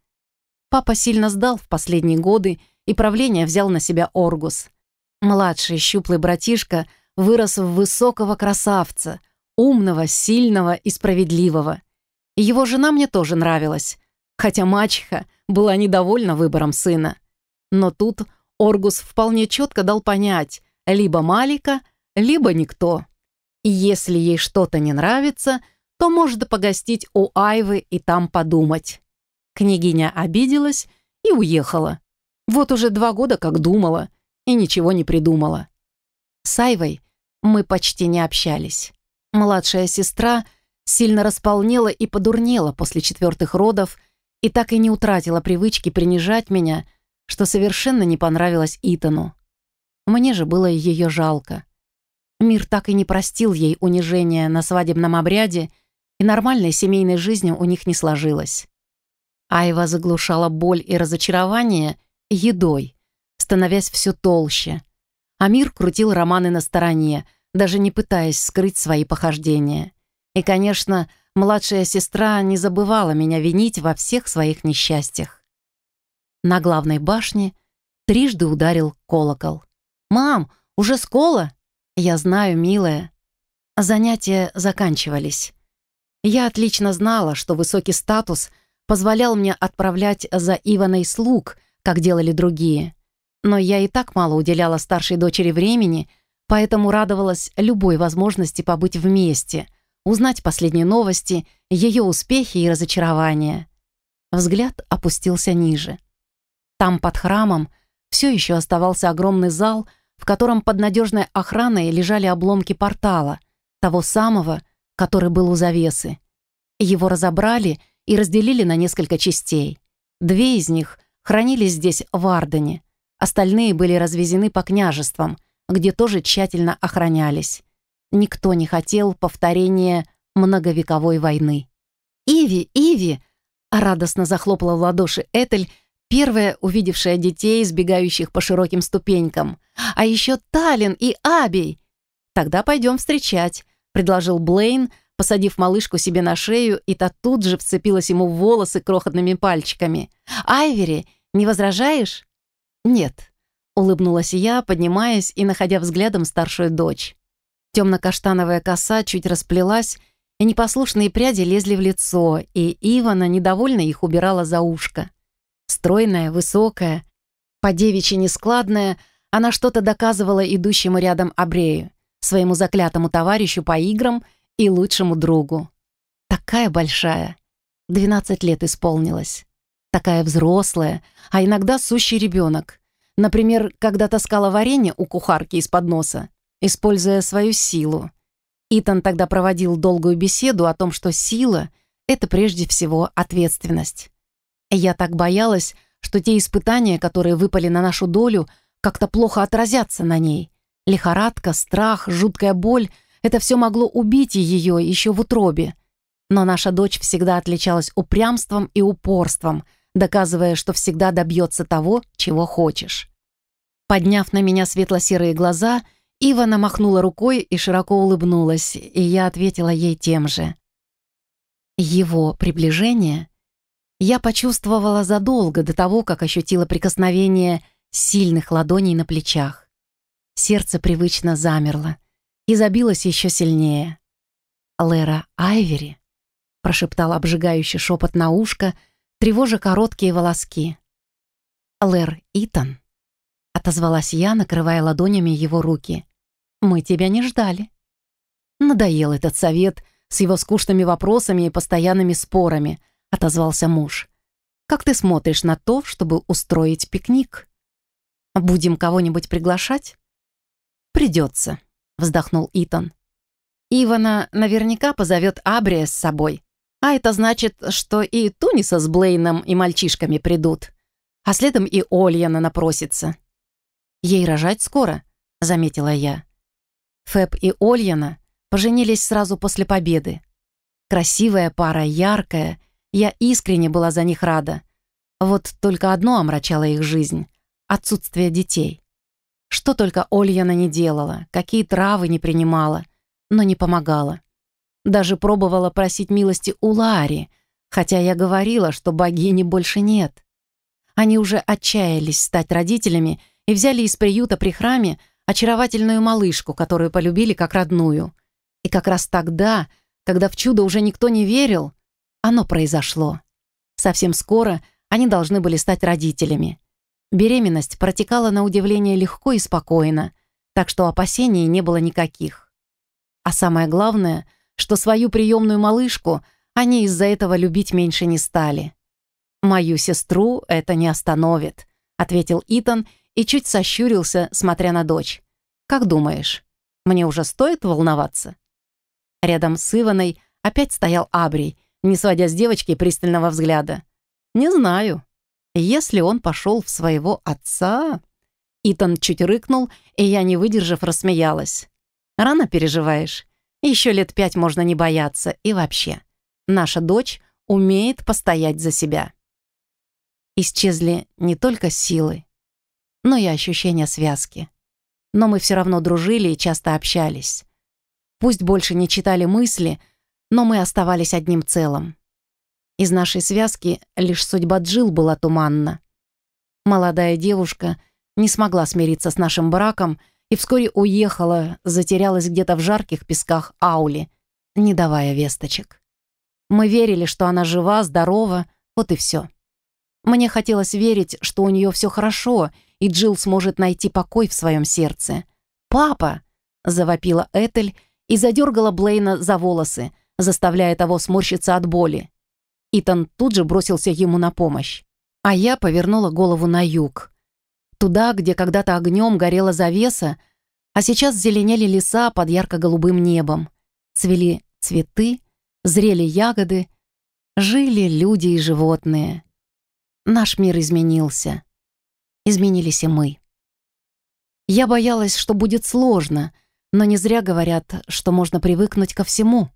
Папа сильно сдал в последние годы, и правление взял на себя Оргус. Младший щуплый братишка вырос в высокого красавца, умного, сильного и справедливого. его жена мне тоже нравилась, хотя мачеха была недовольна выбором сына. Но тут Оргус вполне четко дал понять, либо Малика, либо никто. И если ей что-то не нравится, то может погостить у Айвы и там подумать. Княгиня обиделась и уехала. Вот уже два года как думала и ничего не придумала. С Айвой мы почти не общались. Младшая сестра сильно располнела и подурнела после четвертых родов и так и не утратила привычки принижать меня, что совершенно не понравилось Итану. Мне же было ее жалко. Мир так и не простил ей унижения на свадебном обряде, и нормальной семейной жизни у них не сложилось. Айва заглушала боль и разочарование едой, становясь все толще. А мир крутил романы на стороне, даже не пытаясь скрыть свои похождения. И, конечно, младшая сестра не забывала меня винить во всех своих несчастьях. На главной башне трижды ударил колокол. «Мам, уже скола?» «Я знаю, милая». Занятия заканчивались. Я отлично знала, что высокий статус позволял мне отправлять за Иваной слуг, как делали другие. Но я и так мало уделяла старшей дочери времени, поэтому радовалась любой возможности побыть вместе, узнать последние новости, ее успехи и разочарования. Взгляд опустился ниже. Там, под храмом, все еще оставался огромный зал, в котором под надежной охраной лежали обломки портала, того самого, который был у завесы. Его разобрали и разделили на несколько частей. Две из них хранились здесь, в Ардене. Остальные были развезены по княжествам, где тоже тщательно охранялись. Никто не хотел повторения многовековой войны. «Иви, Иви!» — радостно захлопала в ладоши Этель, первая увидевшая детей, сбегающих по широким ступенькам. «А еще Талин и Абей!» «Тогда пойдем встречать», — предложил Блейн, посадив малышку себе на шею, и та тут же вцепилась ему в волосы крохотными пальчиками. «Айвери, не возражаешь?» «Нет», — улыбнулась я, поднимаясь и находя взглядом старшую дочь. Темно-каштановая коса чуть расплелась, и непослушные пряди лезли в лицо, и Ивана недовольно их убирала за ушко. Стройная, высокая, по-девичьи нескладная, она что-то доказывала идущему рядом Абрею, своему заклятому товарищу по играм и лучшему другу. Такая большая. Двенадцать лет исполнилось. Такая взрослая, а иногда сущий ребенок. Например, когда таскала варенье у кухарки из-под носа, используя свою силу. Итан тогда проводил долгую беседу о том, что сила — это прежде всего ответственность. Я так боялась, что те испытания, которые выпали на нашу долю, как-то плохо отразятся на ней. Лихорадка, страх, жуткая боль — это все могло убить ее еще в утробе. Но наша дочь всегда отличалась упрямством и упорством, доказывая, что всегда добьется того, чего хочешь. Подняв на меня светло-серые глаза, Ивана махнула рукой и широко улыбнулась, и я ответила ей тем же. Его приближение я почувствовала задолго до того, как ощутила прикосновение сильных ладоней на плечах. Сердце привычно замерло и забилось еще сильнее. «Лера Айвери», — прошептал обжигающий шепот на ушко, тревожа короткие волоски. «Лэр Итан», — отозвалась я, накрывая ладонями его руки. «Мы тебя не ждали». Надоел этот совет с его скучными вопросами и постоянными спорами — отозвался муж. «Как ты смотришь на то, чтобы устроить пикник? Будем кого-нибудь приглашать?» «Придется», — вздохнул Итан. «Ивана наверняка позовет Абрия с собой. А это значит, что и Туниса с Блейном и мальчишками придут. А следом и Ольяна напросится. Ей рожать скоро», — заметила я. Фэб и Ольяна поженились сразу после победы. Красивая пара, яркая я искренне была за них рада. Вот только одно омрачало их жизнь — отсутствие детей. Что только Ольяна не делала, какие травы не принимала, но не помогала. Даже пробовала просить милости у Лари, хотя я говорила, что богини больше нет. Они уже отчаялись стать родителями и взяли из приюта при храме очаровательную малышку, которую полюбили как родную. И как раз тогда, когда в чудо уже никто не верил, оно произошло. Совсем скоро они должны были стать родителями. Беременность протекала на удивление легко и спокойно, так что опасений не было никаких. А самое главное, что свою приемную малышку они из-за этого любить меньше не стали. «Мою сестру это не остановит», — ответил Итан и чуть сощурился, смотря на дочь. «Как думаешь, мне уже стоит волноваться?» Рядом с Иваной опять стоял Абрий не сводя с девочки пристального взгляда. «Не знаю. Если он пошел в своего отца...» Итан чуть рыкнул, и я, не выдержав, рассмеялась. «Рано переживаешь. Еще лет пять можно не бояться. И вообще, наша дочь умеет постоять за себя». Исчезли не только силы, но и ощущения связки. Но мы все равно дружили и часто общались. Пусть больше не читали мысли — но мы оставались одним целым. Из нашей связки лишь судьба Джил была туманна. Молодая девушка не смогла смириться с нашим браком и вскоре уехала, затерялась где-то в жарких песках Аули, не давая весточек. Мы верили, что она жива, здорова, вот и все. Мне хотелось верить, что у нее все хорошо, и Джилл сможет найти покой в своем сердце. «Папа!» — завопила Этель и задергала Блейна за волосы, заставляя того сморщиться от боли. Итан тут же бросился ему на помощь. А я повернула голову на юг. Туда, где когда-то огнем горела завеса, а сейчас зеленели леса под ярко-голубым небом. Цвели цветы, зрели ягоды, жили люди и животные. Наш мир изменился. Изменились и мы. Я боялась, что будет сложно, но не зря говорят, что можно привыкнуть ко всему.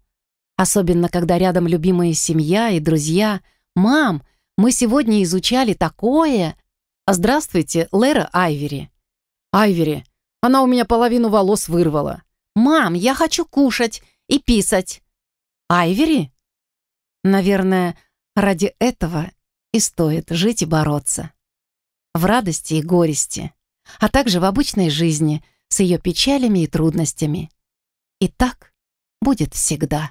Особенно, когда рядом любимая семья и друзья. «Мам, мы сегодня изучали такое!» «Здравствуйте, Лера Айвери». «Айвери, она у меня половину волос вырвала». «Мам, я хочу кушать и писать». «Айвери?» Наверное, ради этого и стоит жить и бороться. В радости и горести, а также в обычной жизни с ее печалями и трудностями. И так будет всегда.